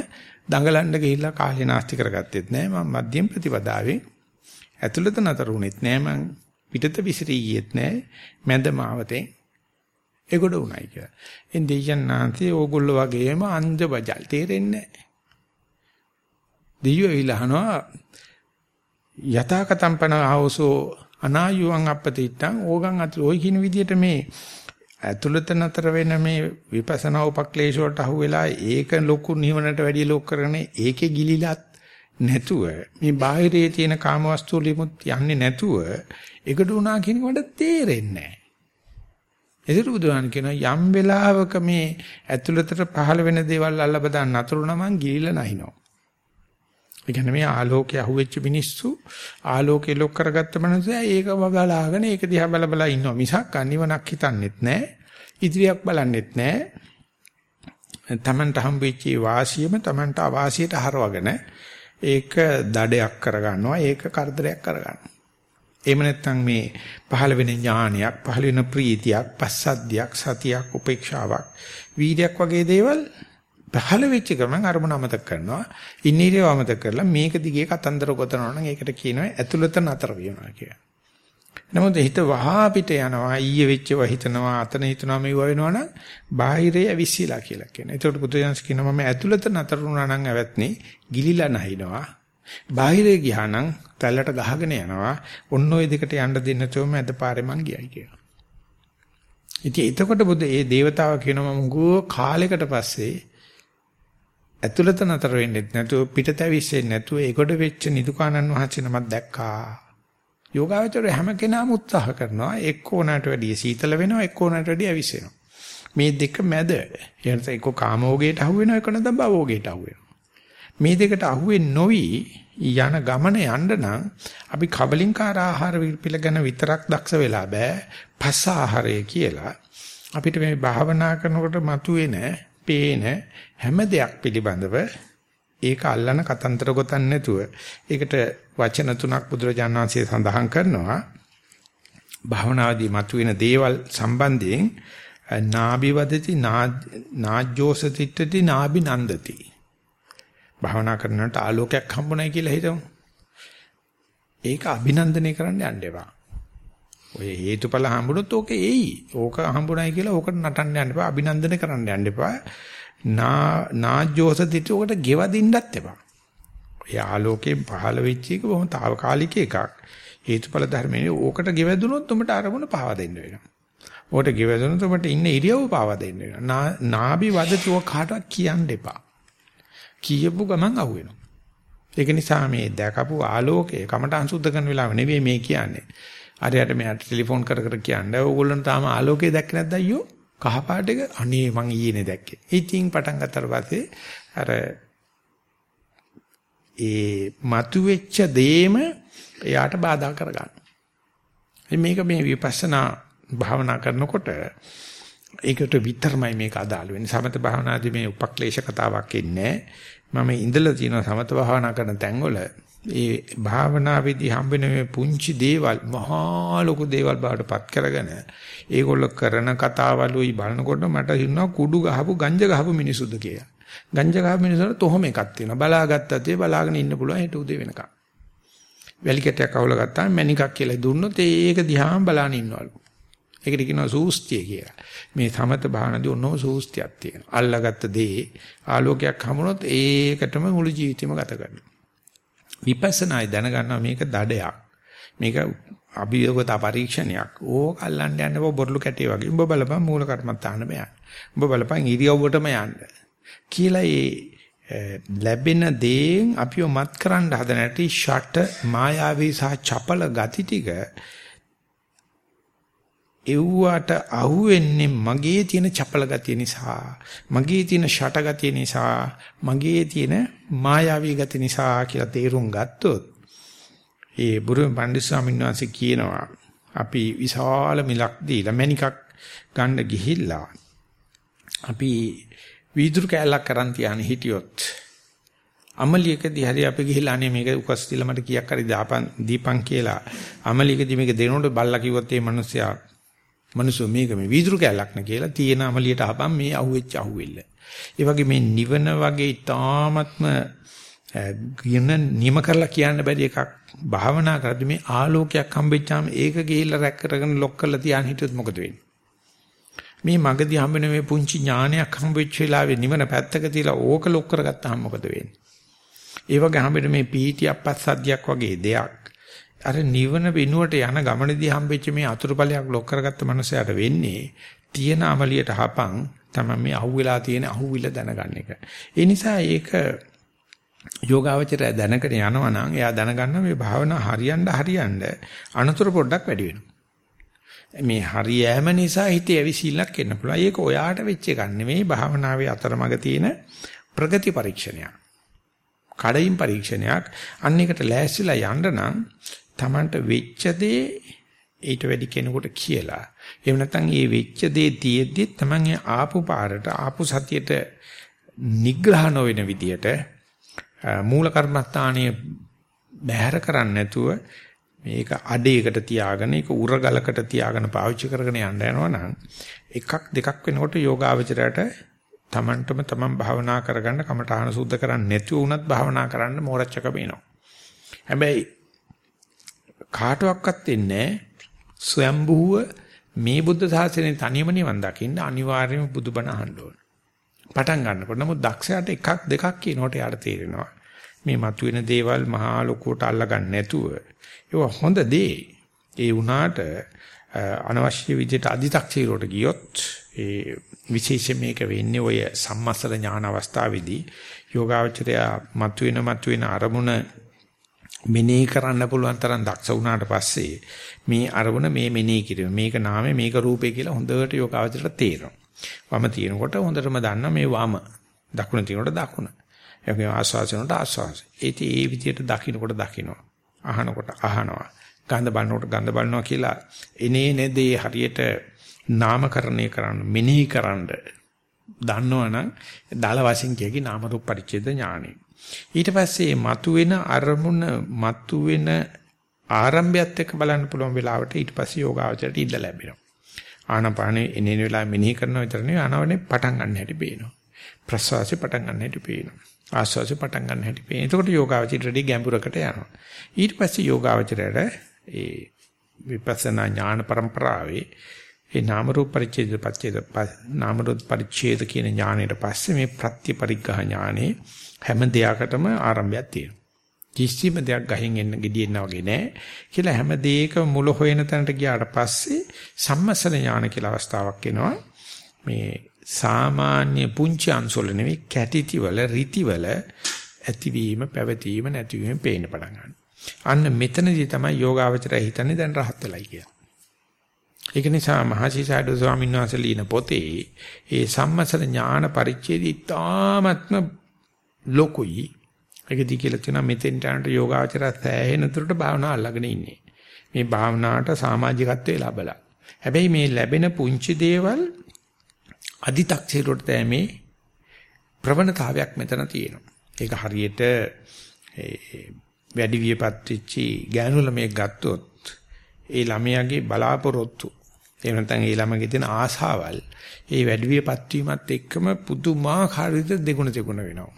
දඟලන්න ගිහිල්ලා කාලේ නාස්ති කරගත්තෙත් නැහැ. මම මධ්‍යම ප්‍රතිපදාවේ ඇතුළත නතර වුණෙත් නැහැ. මං පිටත විසිරී ගියෙත් නැහැ. මැද මාවතෙන් ඒගොඩ උණයි කියලා. එන් දෙයයන් නැන්ති ඕගොල්ලෝ වගේම අන්ධ බජල් තේරෙන්නේ නැහැ. දෙයියෝ ඉලහනවා යථා කතම්පන ආවසෝ අනායුවන් අපතිත්තං ඕගන් අතර ওই කියන විදිහට මේ ඇතුළත නතර වෙන මේ විපස්සනා උපක්ලේශ වලට අහු වෙලා ඒක ලොකු නිවනට වැඩිය ලොක් කරගෙන ඒකේ ගිලිලත් නැතුව මේ බාහිරයේ තියෙන කාමවස්තු වලිමුත් යන්නේ නැතුව ඒකට උනා කියන කොට තේරෙන්නේ නැහැ. එදිට බුදුහාම කියනවා යම් වෙලාවක මේ ඇතුළතට පහළ වෙන දේවල් අල්ලබදා නතරුණා මං ගිලිලා නැහිනවා. ඒ කියන්නේ මේ ආලෝකය අහුවෙච්ච මිනිස්සු ආලෝකේ ලොක් කරගත්ත මනුස්සයා ඒක බලාගෙන ඒක දිහා බල බල ඉන්නවා මිසක් අනිවනක් හිතන්නෙත් නැහැ. ඉදිරියක් බලන්නෙත් නැහැ. තමන්ට හම්බෙච්ච වාසියම තමන්ට අවාසියට හරවගෙන ඒක දඩයක් කරගන්නවා ඒක කරදරයක් කරගන්නවා. එහෙම නැත්නම් මේ පහළ වෙන ඥානයක්, පහළ වෙන ප්‍රීතියක්, පස්සද්ධියක්, සතියක්, උපේක්ෂාවක්, වීර්යයක් වගේ දේවල් පහළ වෙච්ච ගමන් අරමුණ අමතක කරනවා. ඉන්නීරියව අමතක කරලා මේක දිගේ කතන්දර ගොතනවා නම් ඒකට කියනවා ඇතුළත නතර වෙනවා කියලා. නමුත් හිත වහා පිට යනවා ඊයේ වෙච්චව හිතනවා අතන හිතනවා මෙව වෙනවනම් බාහිරය ඇවිස්සීලා කියලා කියනවා. ඒකට බුදුදහම කියනවා මම ඇතුළත නතර වුණා නම් ඇවැත්නේ ගිලිලා නැහිනවා. බාහිරේ ගියා නම් තැල්ලට ගහගෙන යනවා. ඔන්න ඔය දෙකට යන්න දෙන්න තෝම ඇද පාරේ මං ගියයි කියලා. ඉතින් එතකොට බුදු ඒ దేవතාව කියනවා මම ගෝ කාලයකට පස්සේ ඇතුළත නතර වෙන්නෙත් නැතුව පිටත ඇවිස්සෙන්නේ නැතුව ඒකට වෙච්ච නිදුකානන් වහන්සේ නමක් දැක්කා. යෝගාවචර හැම කෙනාම උත්සාහ කරනවා එක්කෝනට වැඩිය සීතල වෙනවා එක්කෝනට වැඩිය ඇවිස්සෙනවා. මේ දෙක මැද එනත එක්ක කාමෝගයට අහු වෙනවා එක්ක නැත්නම් භවෝගයට අහු වෙනවා. මේ දෙකට අහුවෙන්නේ නොවි යන ගමන යන්න නම් අපි කබලින්කාර ආහාර පිළිගන්න විතරක් දක්ෂ වෙලා බෑ පස්ස ආහාරය කියලා අපිට මේ භාවනා කරනකොට මතුවෙන පේන හැම දෙයක් පිළිබඳව ඒක අල්ලන කතන්දර ගොතන්න නැතුව ඒකට වචන තුනක් බුදුරජාණන් වහන්සේ සඳහන් කරනවා භාවනාදී මතුවෙන දේවල් සම්බන්ධයෙන් නාබි වදති නාජ්ජෝස තිට්ඨති නාබි නන්දති භාවනා කරනකොට ආලෝකයක් හම්බුනායි කියලා හිතමු. ඒක අභිනන්දනය කරන්න යන්න එපා. ඔය හේතුඵල හම්බුනොත් ඕකේ එයි. ඕක හම්බුනායි කියලා ඕකට නටන්න යන්න එපා. අභිනන්දනය කරන්න යන්න එපා. නා නාජෝස දිටි ඕකට ගෙවදින්නත් එපා. ඔය ආලෝකේ පහළ වෙච්ච එක බොහොම తాවකාලික එකක්. හේතුඵල ධර්මයේ ඕකට ගෙවදුනොත් උඹට අරමුණ පාවා දෙන්න වෙනවා. ඕකට ගෙවදුනොත් උඹට ඉන්න ඉරියව්ව පාවා දෙන්න වෙනවා. නාභි වදති ඔය කාටවත් කියන්න එපා. කියපු ගමන් අහුවෙනවා. ඒක නිසා මේ දැකපු ආලෝකය කමටහන් සුද්ධ කරන වෙලාව නෙවෙයි මේ කියන්නේ. අරයට මෙයාට ටෙලිෆෝන් කර කර කියන්නේ ඕගොල්ලන් තාම ආලෝකය දැක්කේ නැද්ද අයියෝ? කහ පාට එක අනේ මං ඊයේනේ දැක්කේ. ඉතින් පටන් ගත්තට පස්සේ අර ඒ මතුවෙච්ච දේම එයාට බාධා කරගන්න. මේක මේ විපස්සනා භාවනා කරනකොට ඒකට විතරමයි මේක අදාළ වෙන්නේ. සමත භාවනාදී මේ උපක්ලේශ කතාවක් ඉන්නේ මම ඉඳලා තියෙන සමත භාවනා කරන තැන්වල ඒ භාවනාවේදී හම්බෙන මේ පුංචි දේවල් මහා ලොකු දේවල් බවට පත් කරගෙන ඒගොල්ල කරන කතාවලුයි බලනකොට මට හිතෙනවා කුඩු ගහපු ගංජ ගහපු මිනිසුද කියලා. ගංජ ගහපු මිනිසුන්ට තොහම එකක් තියෙනවා. බලාගත්තත් ඒ බලාගෙන ඉන්න පුළුවන් හිට උදේ වෙනකම්. වැලි කැටයක් අවුල ගත්තාම මැණිකක් කියලා දුන්නොත් ඒක දිහාම බලාගෙන ඉන්නවලු. ඒකට කියනවා සූස්තිය කියලා. මේ සමත භාවනාවේ ඔන්නෝ සූස්තියක් තියෙනවා. අල්ලාගත්ත දේ ආලෝකයක් හමුනොත් ඒකටම මුළු ජීවිතේම ගත කරනවා. විපස්සනායි දැනගන්නවා මේක දඩයක්. මේක අභියෝගත පරීක්ෂණයක්. ඕක අල්ලන්න යන්න බොරළු කැටේ වගේ. උඹ බලපන් මූල කර්මත්තාන මෙයන්. උඹ බලපන් ඉරියව්වටම යන්න. කියලා ඒ ලැබෙන දේෙන් අපිව මත් කරන්න හදන ඇටි ෂට මායාවී සහ චපල ගති ටික එව්වට අහුවෙන්නේ මගේ තියෙන චපල ගතිය නිසා මගේ තියෙන ෂට ගතිය නිසා මගේ තියෙන මායාවී ගතිය නිසා කියලා තේරුම් ගත්තොත් ඒ බුරුම පණ්ඩිත ස්වාමීන් වහන්සේ කියනවා අපි විශාල මිලක් දීලා මණිකක් ගන්න ගිහිල්ලා අපි වීදුරු කෑල්ලක් කරන් තියානේ හිටියොත් අමලියකදී හරි අපි ගිහිල්ලා අනේ මේක උකස් දීලා මට කීයක් හරි දාපන් දීපන් කියලා අමලියකදී මේක දෙනකොට බල්ලා කිව්වොත් ඒ මිනිස්සයා මනුස්සෝ මේක මේ වීදුරු කැලක් න කියලා තියෙන අමලියට අහපන් මේ අහුවෙච්ච අහුවෙල්ල. ඒ වගේ මේ නිවන වගේ ඊ타ත්ම කියන නිම කරලා කියන්න බැරි එකක් භාවනා කරද්දී මේ ආලෝකයක් හම්බෙච්චාම ඒක ගිහිල්ලා රැක් කරගෙන ලොක් කරලා තියාන හිටියොත් මොකද වෙන්නේ? මේ මගදී හම්බෙන මේ පුංචි ඥානයක් හම්බෙච්ච වෙලාවේ නිවන පැත්තක තියලා ඕක ලොක් කරගත්තාම මොකද වෙන්නේ? ඒ වගේ හම්බෙන මේ පීතියක් පස්සද්ධියක් වගේ දෙයක් අර නිවන වෙනුවට යන ගමනේදී හම්බෙච්ච මේ අතුරුපලයක් ලොක් කරගත්ත මනුස්සයාට වෙන්නේ තියෙන අමලියට හපන් තමයි මේ අහුවෙලා තියෙන අහුවිල දැනගන්න එක. ඒ නිසා ඒක යෝගාවචරය දැනගෙන යනවා නම් එයා දැනගන්න මේ භාවනා හරියන්න හරියන්න අනතුරු පොඩ්ඩක් වැඩි වෙනවා. මේ හරියෑම නිසා හිතේ ඇවිසිල්ලක් එන්න පුළුවන්. ඒක ඔයාට වෙච්ච එකක් නෙමෙයි භාවනාවේ අතරමඟ තියෙන ප්‍රගති පරීක්ෂණයක්. කඩින් පරීක්ෂණයක්. අන්න එකට ලෑස්තිලා යන්න නම් Tamanට වෙච්ච දේ ඊට වැඩි කෙනෙකුට කියලා. එහෙම නැත්නම් මේ වෙච්ච දේ තියෙද්දි Taman ආපු පාරට ආපු සතියට නිග්‍රහ නොවන විදියට මූල කර්මස්ථානයේ බැහැර කරන්නේ නැතුව මේක අඩේකට තියාගෙන ඒක උරගලකට තියාගෙන පාවිච්චි කරගෙන යන්න යනවා නම් එකක් දෙකක් වෙනකොට යෝගාවචරයට Tamanටම Taman භාවනා කරගන්න කමඨාන සුද්ධ කරන්නේ නැතුව උනත් භාවනා කරන්න මෝරච්චක වෙනවා. හැබැයි කාටවත් දෙන්නේ ස්වයම්බුව මේ බුද්ධ ශාසනයේ තනියම නිවන් දකින්න අනිවාර්යයෙන්ම බුදුබණ අහන්න ඕන. පටන් ගන්නකොට නමුත් දක්ෂයාට එකක් දෙකක් කියනකොට යාට තේරෙනවා. මේ මතුවෙන දේවල් මහා ලොකුවට අල්ලගන්න නැතුව ඒවා හොඳ දේ. ඒ වුණාට අනවශ්‍ය විදිහට අදි탁චීරෝට ගියොත් ඒ විශේෂයෙන් මේක වෙන්නේ ඔය සම්මස්සල ඥාන අවස්ථාවේදී යෝගාවචරය මතුවෙන මතුවෙන අරමුණ මෙනෙහි කරන්න පුළුවන් තරම් දක්ෂ වුණාට පස්සේ මේ අරමුණ මේ මෙනෙහි කිරීම මේක නාමය මේක රූපේ කියලා හොඳට යෝගාවචරයට තේරෙනවා. වම තියෙනකොට හොඳටම දන්නා මේ වම දකුණ තියෙනකොට දකුණ. ඒකේ ආස්වාසනට ආස්වාසය. ඒටි ඒ විදිහට දකින්නකොට දකින්නවා. අහනකොට අහනවා. ගඳ බලනකොට ගඳ බලනවා කියලා එනේ නෙදේ හරියට නාමකරණය කරන්න මෙනෙහි කරන්න දන්නවනම් දාල වශයෙන් කියකි නාම රූප පරිච්ඡේද ඥානෙ. ඊට පස්සේ මතුවෙන අරමුණ මතුවෙන ආරම්භයත් එක්ක බලන්න පුළුවන් වෙලාවට ඊට පස්සේ යෝගාවචරයට ඉන්න ලැබෙනවා. ආනපානේ එනේන වෙලාව මෙනෙහි කරනවා විතර නෙවෙයි ආනවනේ පටන් ගන්න හැටි පේනවා. ප්‍රසවාසය පටන් ගන්න හැටි පේනවා. ආස්වාසය පටන් ගන්න හැටි පේනවා. එතකොට යෝගාවචරයේදී ගැඹුරකට යනවා. ඊට පස්සේ යෝගාවචරයට ඒ විපස්සනා ඥාන પરම්පරාවේ ඒ නාම රූප පරිච්ඡේද පච්ඡේද නාම රූප පරිච්ඡේද කියන ඥාණයට පස්සේ මේ ප්‍රත්‍ය පරිග්‍රහ ඥානේ හැම දෙයකටම ආරම්භයක් තියෙනවා. කිසිම දෙයක් ගහින් එන්න gediyenna වගේ නෑ කියලා හැම දෙයක මුල හොයන තැනට ගියාට පස්සේ සම්මසන ඥාන කියලා අවස්ථාවක් එනවා. මේ සාමාන්‍ය පුංචි අංශවල නෙවෙයි කැටිතිවල රිතිවල ඇතිවීම පැවතීම නැතිවීම පේන්න පටන් ගන්නවා. අන්න මෙතනදී තමයි යෝගාවචරය හිතන්නේ දැන් රහත් වෙලයි කියලා. ඒක නිසා මහසිසාරද ස්වාමීන් වහන්සේ ලියන පොතේ ඒ සම්මසන ඥාන පරිච්ඡේදය ඉතාමත්ම ලොකුයි. ඒකදී කියලා තියෙනවා මෙතෙන්ට යනට යෝගාචර සෑහෙන තුරට භාවනාව අල්ලගෙන ඉන්නේ. මේ භාවනාවට සමාජිකත්වයේ ලැබලා. හැබැයි මේ ලැබෙන පුංචි දේවල් අදි탁සීරුවට තැමේ ප්‍රවණතාවයක් මෙතන තියෙනවා. ඒක හරියට වැඩි වියපත් වෙච්චි ගෑනු ළමයෙක් ගත්තොත් ඒ ළමයාගේ බලාපොරොත්තු එහෙම නැත්නම් ඒ ළමගේ තියෙන ආසාවල් ඒ වැඩි වියපත් වීමත් එක්කම පුදුමාකාර විදිහට දෙගුණ දෙගුණ වෙනවා.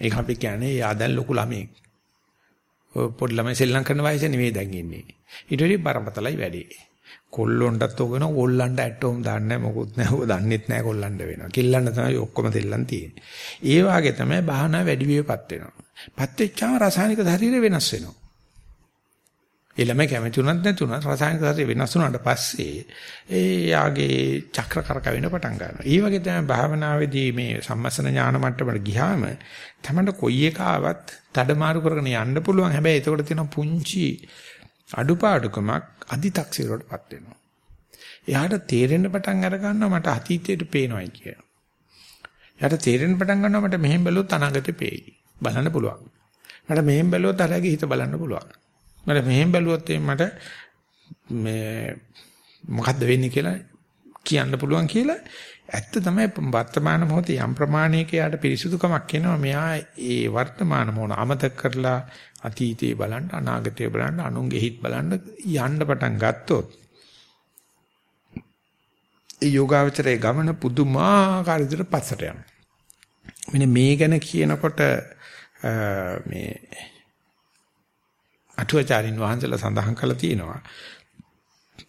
ඒක අපි කියන්නේ යා දැන් ලොකු ළමයෙක්. ඔය පොඩි ළමයි සෙල්ලම් කරන වයසේ නෙවෙයි දැන් ඉන්නේ. ඊට වඩා බරපතලයි වැඩි. කොල්ලොන්ටත් ඔගන කොල්ලන්ට ඇටෝම් දාන්නේ මොකුත් නැහැ. ඔය දන්නෙත් නැහැ කොල්ලන්ට වෙනවා. කිල්ලන්න තමයි ඔක්කොම දෙල්ලන් තියෙන්නේ. ඒ වාගේ තමයි බාහනා වැඩි වියපත් වෙනවා. පත් වෙච්චාම රසායනික ශරීරය වෙනස් වෙනවා. ඒ ළමයි කැමති උනත් නැති උනත් රසායනික ශරීරය වෙනස් වුණාට පස්සේ ඒ යාගේ චක්‍ර කරකවෙන්න පටන් ගන්නවා. ඒ වගේ තමයි භාවනාවේදී මේ සම්මසන ඥාන මට්ටමට ගියාම තමයි කොයි එක ආවත් තඩමාරු කරගෙන යන්න පුළුවන්. හැබැයි ඒකට තියෙන පුංචි අඩුපාඩුකමක් අදි탁සිරවටපත් වෙනවා. එයාට තේරෙන්න පටන් අර ගන්නවා මට අතීතයට පේනවායි කියලා. එයාට තේරෙන්න පටන් ගන්නවා මට මෙහෙම බැලුවොත් අනාගතේ පේයි. බලන්න පුළුවන්. මට මෙහෙම බැලුවොත් අරගේ හිත බලන්න පුළුවන්. මට මෙහෙම බැලුවොත් මට මේ මොකද්ද වෙන්නේ කියලා කියන්න පුළුවන් කියලා ඇත්ත තමයි වර්තමාන මොහොතේ යම් ප්‍රමාණයක යාට පිරිසුදුකමක් එනවා මෙයා ඒ වර්තමාන මොහොන අමතක කරලා අතීතේ බලන්න අනාගතේ බලන්න අනුන්ගේ හිත් බලන්න යන්න පටන් ගත්තොත් ඒ යෝගාවචරයේ ගමන පුදුමාකාර විදිහට පස්සට යනවා. මෙන්න මේ ගැන කියනකොට මේ අටුවාචාරින් වහන්සේලා සඳහන් කළා තියෙනවා.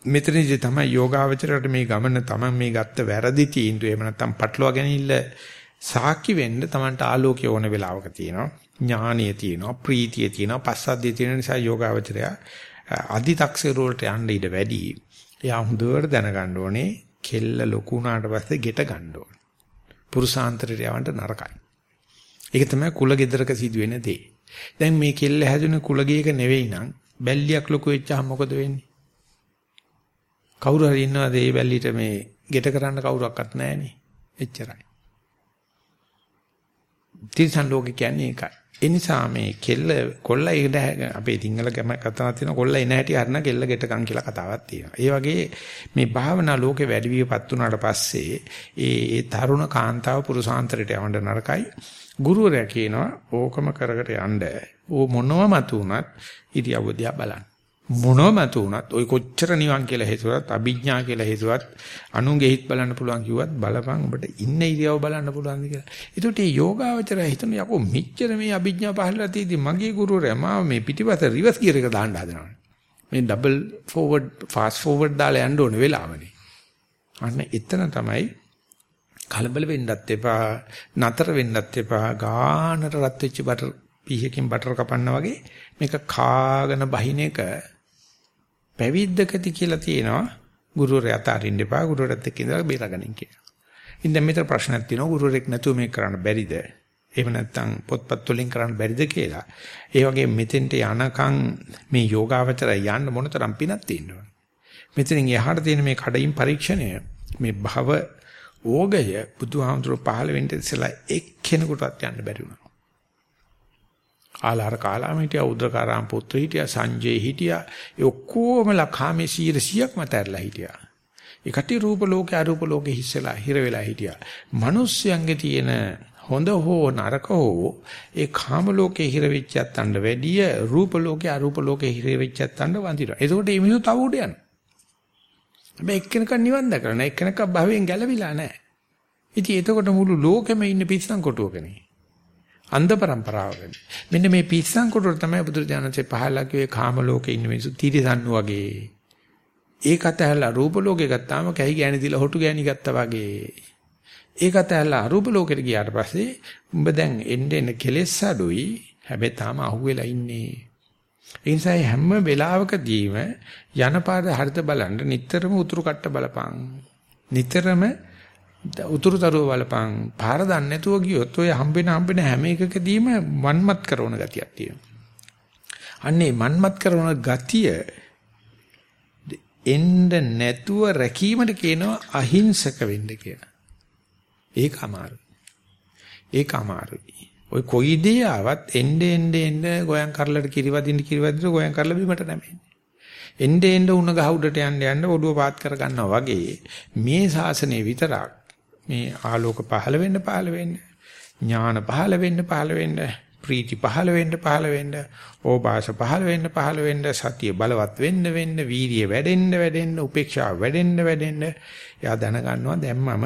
මෙතනදී තමයි යෝගාවචරයට මේ ගමන තමයි මේ ගත්ත වැරදි තීන්දුව එහෙම නැත්නම් පටලවා ගැනීම සාක්ෂි වෙන්න Tamanට ආලෝකය ඕන වෙලාවක තියෙනවා ඥානීය තියෙනවා ප්‍රීතිය තියෙනවා පස්සද්ධිය තියෙන නිසා යෝගාවචරය අදි탁සේර වලට යන්න ඉඩ වැඩි. එයා හොඳට දැනගන්න ඕනේ කෙල්ල ලොකු වුණාට පස්සේ ගෙට ගන්න ඕනේ. පුරුසාන්තරයට යවන්න නරකයි. ඒක තමයි කුල ගෙදරක සිදුවෙන දේ. දැන් මේ කෙල්ල හැදුනේ කුලගේක නෙවෙයි නම් බැල්ලියක් ලොකු වෙච්චාම මොකද වෙන්නේ? කවුරු හරි ඉන්නවද ඒ බැල්ලිට මේ ගෙට කරන්න කවුරක්වත් නැහෙනේ. එච්චරයි. තිරිසන් ලෝකේ කියන්නේ ඒකයි. ඒ නිසා මේ කෙල්ල කොල්ල ඉඳ අපේ සිංහල ගම කතාවක් තියෙනවා කොල්ල එන හැටි අරන කෙල්ල ගෙටකම් කියලා කතාවක් තියෙනවා. ඒ වගේ මේ භාවනා ලෝකේ වැඩි වියපත් වුණාට පස්සේ ඒ ඒ තරුණ කාන්තාව පුරුෂාන්තරයට යවන්න නරකයි. ගුරුවරයා කියනවා ඕකම කරකට යන්න. ඕ මොනවම මතු උනත් ඉරියව්ව දිහා බලන්න. මොනවම තුනත් ඔය කොච්චර නිවන් කියලා හිතුවත් අභිඥා කියලා හිතුවත් අනුන්ගේ හිත බලන්න පුළුවන් කිව්වත් බලපන් ඔබට ඉන්න ඉරියව බලන්න පුළුවන්ද කියලා. ඒකට මේ යෝගාවචරය හිතන යකෝ මෙච්චර මේ අභිඥා පහළලා තියෙදි මගේ ගුරුවරයා මාව මේ පිටිපත රිවර්ස් ගියර් එක දාන්න හදනවා. මේ ඩබල් ෆෝවර්ඩ් ෆාස්ට් ෆෝවර්ඩ් දාලා යන්න ඕනේ වෙලාවනේ. අන්න එතන තමයි කලබල වෙන්නත් එපා නතර වෙන්නත් එපා ගානට රත් වෙච්ච බටර් පීහකින් බටර් කපන්න වගේ මේක කාගෙන බහින එක පැවිද්දකති කියලා තියෙනවා ගුරුවරයා අතාරින්න එපා ගුරුවරයාත් එක්ක ඉඳලා බේරගනින් කියලා. ඉතින් දැන් මෙතන ප්‍රශ්නයක් තියෙනවා ගුරුවරෙක් නැතුව මේක කරන්න බැරිද? එහෙම නැත්නම් පොත්පත් වලින් කරන්න බැරිද කියලා. ඒ වගේ මෙතෙන්ට යනකම් මේ යෝගාවචරය යන්න මොනතරම් පිනක් තියෙනවද? මෙතනින් එහාට තියෙන මේ කඩින් පරීක්ෂණය මේ භව ඕගය බුදුහාමුදුරුවෝ පහළ වෙන්න ඉස්සලා එක්කෙනෙකුටවත් යන්න බැරි වුණා. ආලාර කාලාම හිටියා උද්දකාරාම පුත්‍ර හිටියා සංජේ හිටියා. ඒ ඔක්කොම ලකාමේ 100ක් මතහැරලා හිටියා. ඒකට රූප ලෝකේ අරූප ලෝකේ හිස්සලා හිර වෙලා හිටියා. මිනිස්යන්ගේ තියෙන හොඳ හෝ නරක හෝ ඒ කාම ලෝකේ හිර වෙච්චත් අඬ වැඩිය රූප ලෝකේ අරූප ලෝකේ හිර වෙච්චත් අඬ වඳිනවා. එතකොට මේ මිනිස්සු තව උඩ යනවා. හැබැයි එක්කෙනෙක් නිවන් දැකලා නැහැ. එක්කෙනෙක් භවයෙන් ගැලවිලා නැහැ. ඉතින් එතකොට මුළු ලෝකෙම ඉන්න පිස්සන් කොටුවකනේ. අන්ධ પરම්පරාවකදී. මෙන්න මේ පිස්සන් කොටර තමයි බුදුරජාණන්සේ පහළලා කිව්වේ කාම ලෝකේ ඉන්න මිනිස්සු තිරිසන් වගේ. ඒකත් ඇහැලා රූප ලෝකේ ගත්තාම කැහි ගෑණි දීලා හොටු ගෑණි ගත්තා වගේ. ඒකත් ඇහැලා අරූප ලෝකෙට ගියාට පස්සේ උඹ දැන් එන්න එන්න කෙලෙස් අඩුයි. හැබැයි තාම අහුවෙලා ඉන්නේ. ඒ නිසා හැම වෙලාවකදීම යන පාර හරිත බලන්න නිතරම උතුරු කට්ට බලපං. නිතරම උතුරුතරුව බලපං පාර දන්නේ නැතුව ගියොත් ඔය හම්බෙන හම්බෙන හැම එකකදීම මන්මත් කරන ගතියක් තියෙනවා. අන්නේ මන්මත් කරන ගතිය එන්න නැතුව රැකීමට කියනවා අහිංසක වෙන්න කියලා. ඒක අමාරුයි. ඒක අමාරුයි. ඔය කොයි දේ ආවත් එන්න එන්න එන්න ගෝයන් කරලට කිරිවදින්න කිරිවදින්න ගෝයන් කරලා බීමට නැමෙන්නේ. එන්න එන්න උණ ගහ උඩට යන්න යන්න ඔඩුව පාත් කර ගන්නවා වගේ මේ ශාසනය විතරක් මේ ආලෝක පහළ වෙන්න පහළ වෙන්න ඥාන පහළ වෙන්න පහළ වෙන්න ප්‍රීති පහළ වෙන්න පහළ වෙන්න ඕපාස පහළ වෙන්න පහළ වෙන්න සතිය බලවත් වෙන්න වෙන්න වීරිය වැඩෙන්න වැඩෙන්න උපේක්ෂාව වැඩෙන්න වැඩෙන්න. එයා දැනගන්නවා දැන් මම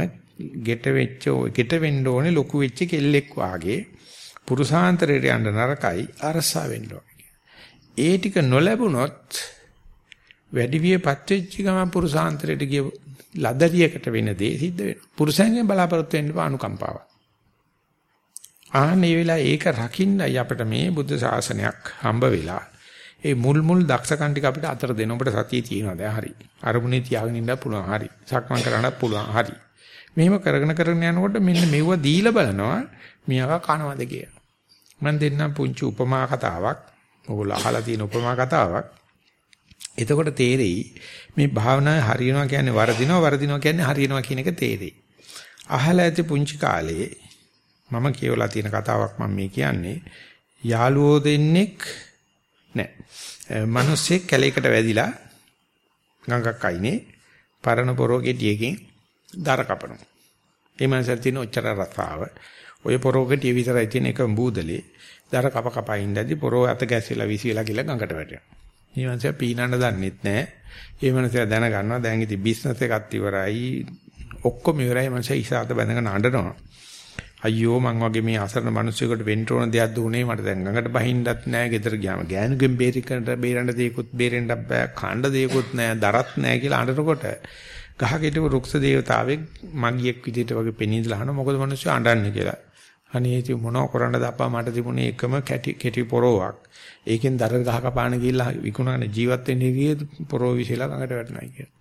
ගෙට වෙච්ච ගෙට වෙන්න ඕනේ ලොකු වෙච්ච කෙල්ලෙක් වාගේ පුරුසාන්තරයට යන්න නරකයි අරසා වෙන්න ඒ ටික නොලැබුණොත් වැඩි වියපත් වෙච්ච ගමන් පුරුසාන්තරයට ගිය ලදරියකට වෙන දේ සිද්ධ වෙනවා. පුරුෂයන්ගෙන් බලාපොරොත්තු වෙන්න අනුකම්පාව. ආන්නේ වෙලා ඒක රකින්නයි අපිට මේ බුද්ධ ශාසනයක් හම්බ වෙලා. ඒ මුල් මුල් දක්ෂකම් ටික අපිට අතර දෙන ඔබට සතිය තියෙනවා දැන් හරි. අරමුණේ තියාගෙන ඉන්න පුළුවන් හරි. සක්මන් කරන්නත් පුළුවන් හරි. මෙහෙම කරගෙන කරගෙන යනකොට මෙන්න මෙව දීලා බලනවා මියාක කනවද කියලා. මම දෙන්නම් පුංචි උපමා කතාවක්. ඔයගොල්ලෝ අහලා තියෙන උපමා කතාවක්. එතකොට තේරෙයි මේ භාවනාවේ හරියනවා කියන්නේ වරදිනවා වරදිනවා කියන්නේ හරියනවා කියන එක තේරෙයි. අහලා ඇති පුංචි කාලේ මම කියවලා තියෙන කතාවක් මම මේ කියන්නේ යාළුවෝ දෙන්නෙක් නෑ. මිනිස්සෙක් කැලේකට වැදිලා ගඟක් අයිනේ පරණ පොරෝ ගෙඩියකින් දර කපනවා. ඒ මනසට තියෙන ඔච්චර රසාව ඔය පොරෝ ගෙඩිය විතරයි තියෙන එක බූදලේ දර කප කප ඉඳදී පොරෝ අත ගැස්සෙලා විසිලා ගිහලා ගඟට වැටෙනවා. මේ මනුස්සයා පීනන්න දන්නෙත් නැහැ. ඒ මනුස්සයා දැනගන්නවා දැන් ඉතින් බිස්නස් එකත් ඉවරයි. ඔක්කොම ඉවරයි මනුස්සයා ඉසాత බැඳගෙන අඬනවා. අයියෝ මං වගේ මේ අසරණ මිනිස්සුෙකුට වෙන්න ඕන දෙයක් දුන්නේ මට දැන් ගඟට බහින්නත් නැහැ ගෙදර ගියාම ගෑනුගෙන් බේරිකට බේරන්න දෙයක්වත් බේරෙන්න බෑ කණ්ඩ දෙයක්වත් නැහැ දරත් නැහැ කියලා අඬනකොට ගහක හිටපු රුක්ෂ දේවතාවෙක් මගියෙක් විදිහට වගේ පෙනීදලා අහනවා මොකද මිනිස්සු අඬන්නේ කියලා අනේ ඉතින් මොනව කරන්නද අප්පා මට තිබුණේ එකම කැටි කෙටි පොරොවක්. ඒකෙන් දර ගහක පාන ගිහිල්ලා විකුණන ජීවත් වෙන්න ගියේ පොරොව විසලා ළඟට වැටුණා කියලා.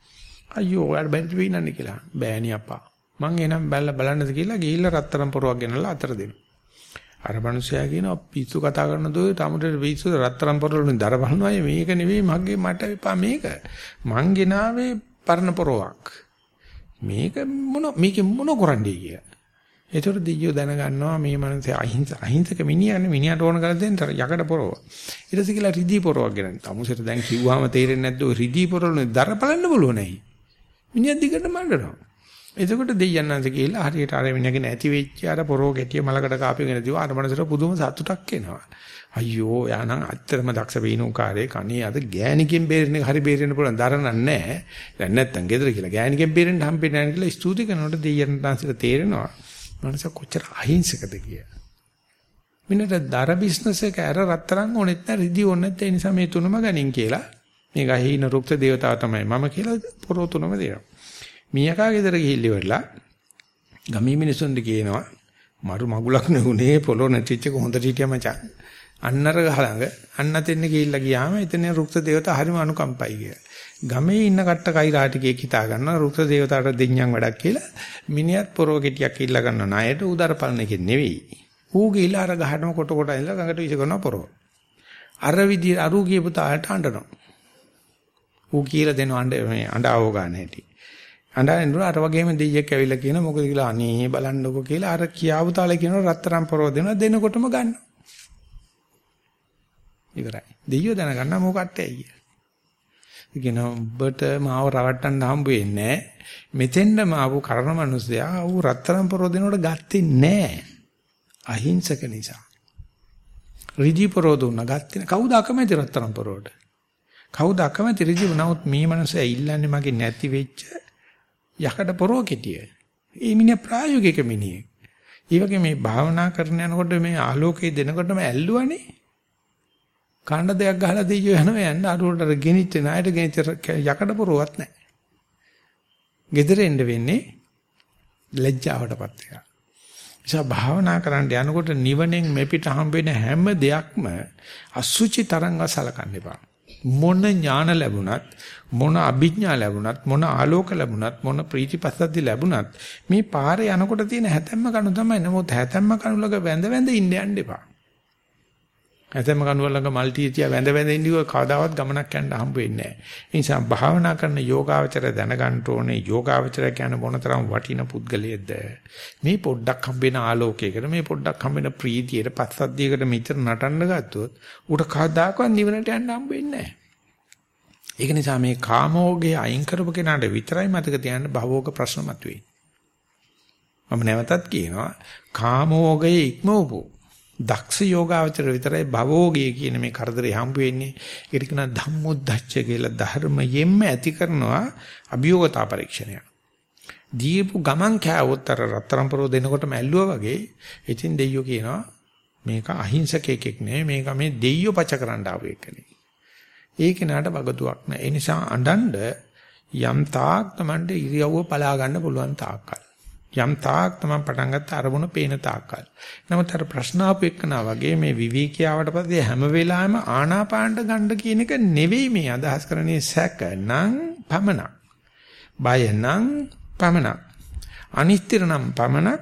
අයියෝ ඔයාලා බැරි වෙන්නන්නේ කියලා. බෑණි අප්පා. මං එනම් බැලලා බලන්නද කියලා ගිහිල්ලා රත්තරන් පොරොවක් ගෙනල්ලා අතර දෙනවා. අර මිනිසයා කියනවා පිස්සු කතා කරන දෝ තමුඩේ පිස්සු රත්තරන් පොරොවලින් දර බලනවා මේක නෙවෙයි මගේ මට එපා මේක. මං ගෙනාවේ පරණ පොරවක්. මේක මොන මේක මොන කරන්නේ කියලා. ඒතර දියෝ දැනගන්නවා මේ මනසේ අහිංස අහිංසක මිනිහානේ මිනිහට ඕන කරලා දෙන්න යකඩ පොරව. ඊට පස්සේ කියලා රිදී පොරවක් ගෙන. තමුසෙට දැන් කිව්වම තේරෙන්නේ නැද්ද ඔය රිදී පොරවනේ දර බලන්න බලව නැහැ. මිනිහා දිගට මඬනවා. එතකොට දෙයයන්න්ද කියලා හරියට අර මිනිහගේ නැති වෙච්ච අර පොරෝ ගැටිය මලකට කාපියගෙන දිව අර මනසට පුදුම සතුටක් එනවා. අයියෝ යානම් අත්‍තරම දක්ෂ වේණුකාරේ කණේ අද ගෑණිකෙන් බේරෙන එක හරි බේරෙන්න පුළුවන් දරන්න නැහැ. දැන් නැත්තම් ගෙදර කියලා ගෑණිකෙන් බේරෙන්න හම්බෙන්නේ නැහැ කියලා ස්තුති කරනකොට දෙයයන්න්ට තේරෙනවා. මනස කොච්චර අහිංසකද කියලා. මිනිහට දර බිස්නස් එක අර රත්තරන් ඕනෙත් නැහැ රිදි ඕනෙත් ඒ නිසා මේ තුනම ගනින් කියලා මේ ගහින රුක්ත දේවතාව තමයි මම කියලා පොරෝ තුනම දෙනවා. මීයකා ගෙදර ගිහිල්ල ඉවරලා ගමේ මිනිසුන්ට කියනවා මරු මගුලක් නෙුනේ පොළො නැතිච්ච හොඳට හිටියා මචං. අන්නර ගහලඟ අන්න තෙන්න ගිහිල්ලා ගියාම එතන රුක්ත දේවතා හරිම අනුකම්පයි කියලා. ගමේ ඉන්න කට්ට කයිරාටිකේ හිතා ගන්නවා රුක්ත දේවතාවට දෙඤ්ඤම් වැඩක් කියලා. මිනිහත් පොරව ගෙටියක් ඉල්ල ගන්න ණයට උදර පලන එකේ නෙවෙයි. ඌ ගිහිල්ලා අර ගහනම කොට කොට ඉඳලා ගඟට විස කරනවා පොරව. අර විදිහ අරු කියපු තාලට අඬනවා. ඌ කියලා දෙනවා අඬ මේ අඬාවෝ ගන්න හැටි. අඬන අර වගේම දෙයියෙක් ඇවිල්ලා කියන මොකද කියලා අනේ බලන්නකො කියලා අර කියාවු තාලේ කියනවා රත්තරන් පොරව දෙනවා දෙනකොටම ගන්නවා. ඉවරයි. දෙයියෝ දැනගන්න මොකක්ටයි කියලා. කියන ඔබට මාව රවට්ටන්න හම්බ වෙන්නේ මෙතෙන්ද මාව කරන මිනිසයා ඌ රත්තරන් පොරව දෙනකොට ගත්තේ නැහැ. අහිංසක නිසා. ඍජි පොරව දුන්නා ගත්තේ කවුද අකමැති රත්තරන් පොරවට? කවුද අකමැති ඍජි වුණාත් මේ මිනිසයා ඉල්ලන්නේ මගේ නැති වෙච්ච යකඩ පොරව කෙටිය. ඒ මිනිහ ප්‍රායෝගික මිනිහෙක්. ඒ වගේ මේ භාවනා කරන යනකොට මේ ආලෝකය දෙනකොටම ඇල්ලුවනේ. කණ්ඩ දෙයක් ගහලා දීයෝ යනවා යන්න අරුවට ගෙනිච්ච ණයට ගෙනිච්ච යකඩ පොරවත් නැහැ. gedere එන්න වෙන්නේ ලැජ්ජාවටපත් වෙනවා. නිසා භාවනා කරන්න යනකොට නිවනෙන් මෙපිට හම්බ වෙන හැම දෙයක්ම අසුචි තරංග සලකන්න එපා. මොන ඥාන ලැබුණත් මොන අභිඥා ලැබුණත් මොන ආලෝක ලැබුණත් මොන ප්‍රීතිපස්සද්දි ලැබුණත් මේ පාරේ යනකොට තියෙන හැතැම්ම කණු තමයි නමුත් හැතැම්ම කණු ළඟ වැඳ වැඳ ඉන්න යන්න එපා. ඇතම කනුව ළඟ මල්ටි තියා වැඳ වැඳ ඉඳිව කවදාවත් ගමනක් යන්න හම්බ වෙන්නේ නැහැ. ඒ නිසා භාවනා කරන යෝගාවචර දැනගන්න ඕනේ යෝගාවචර කියන්නේ මොනතරම් වටින පුද්ගලයෙක්ද. මේ පොඩ්ඩක් හම්බෙන ආලෝකයකට මේ පොඩ්ඩක් හම්බෙන ප්‍රීතියට පස්සද්ධියකට මෙච්චර නටන්න ගත්තොත් උට කවදාකවත් නිවනට යන්න හම්බ වෙන්නේ නැහැ. ඒක නිසා මේ කාමෝගේ අයින් කරපු කෙනාට විතරයි මතක තියාගන්න භවෝග ප්‍රශ්න මතුවේ. මම නැවතත් කියනවා කාමෝගයේ ඉක්මවපු දක්ෂ යෝගාවචර විතරයි භවෝගය කියන මේ කරදරේ හම්බ වෙන්නේ. ඒකට කියන ධම්මොද්දච්ච කියලා ධර්මයෙන්ම ඇති කරනවා අභියෝගතා පරීක්ෂණය. දීපු ගමන් කෑවොත් අර රත්තරන් පරෝ දෙනකොටම ඇල්ලුවා වගේ ඉතින් දෙයියෝ කියනවා මේක අහිංසකෙක් නෙවෙයි මේක මේ දෙයියෝ පච කරන්න ආව එකනේ. ඒක නට වගතුවක් නෑ. ඒ නිසා අඬන්න යම් තාක් Tamande ඉරියව්ව පලා ගන්න පුළුවන් තාක්කල්. යම් තාක් තමයි පටන් ගත්ත අරමුණ පේන තාක්කල්. නමුත් අර ප්‍රශ්න ආපු එක්කනා වගේ මේ විවේකියාවට පස්සේ හැම වෙලාවෙම ආනාපානට ගන්න කියන එක නෙවෙයි මේ අදහස් කරන්නේ සැක නම් පමනක්. බය නම් පමනක්. අනිත්‍ය නම් පමනක්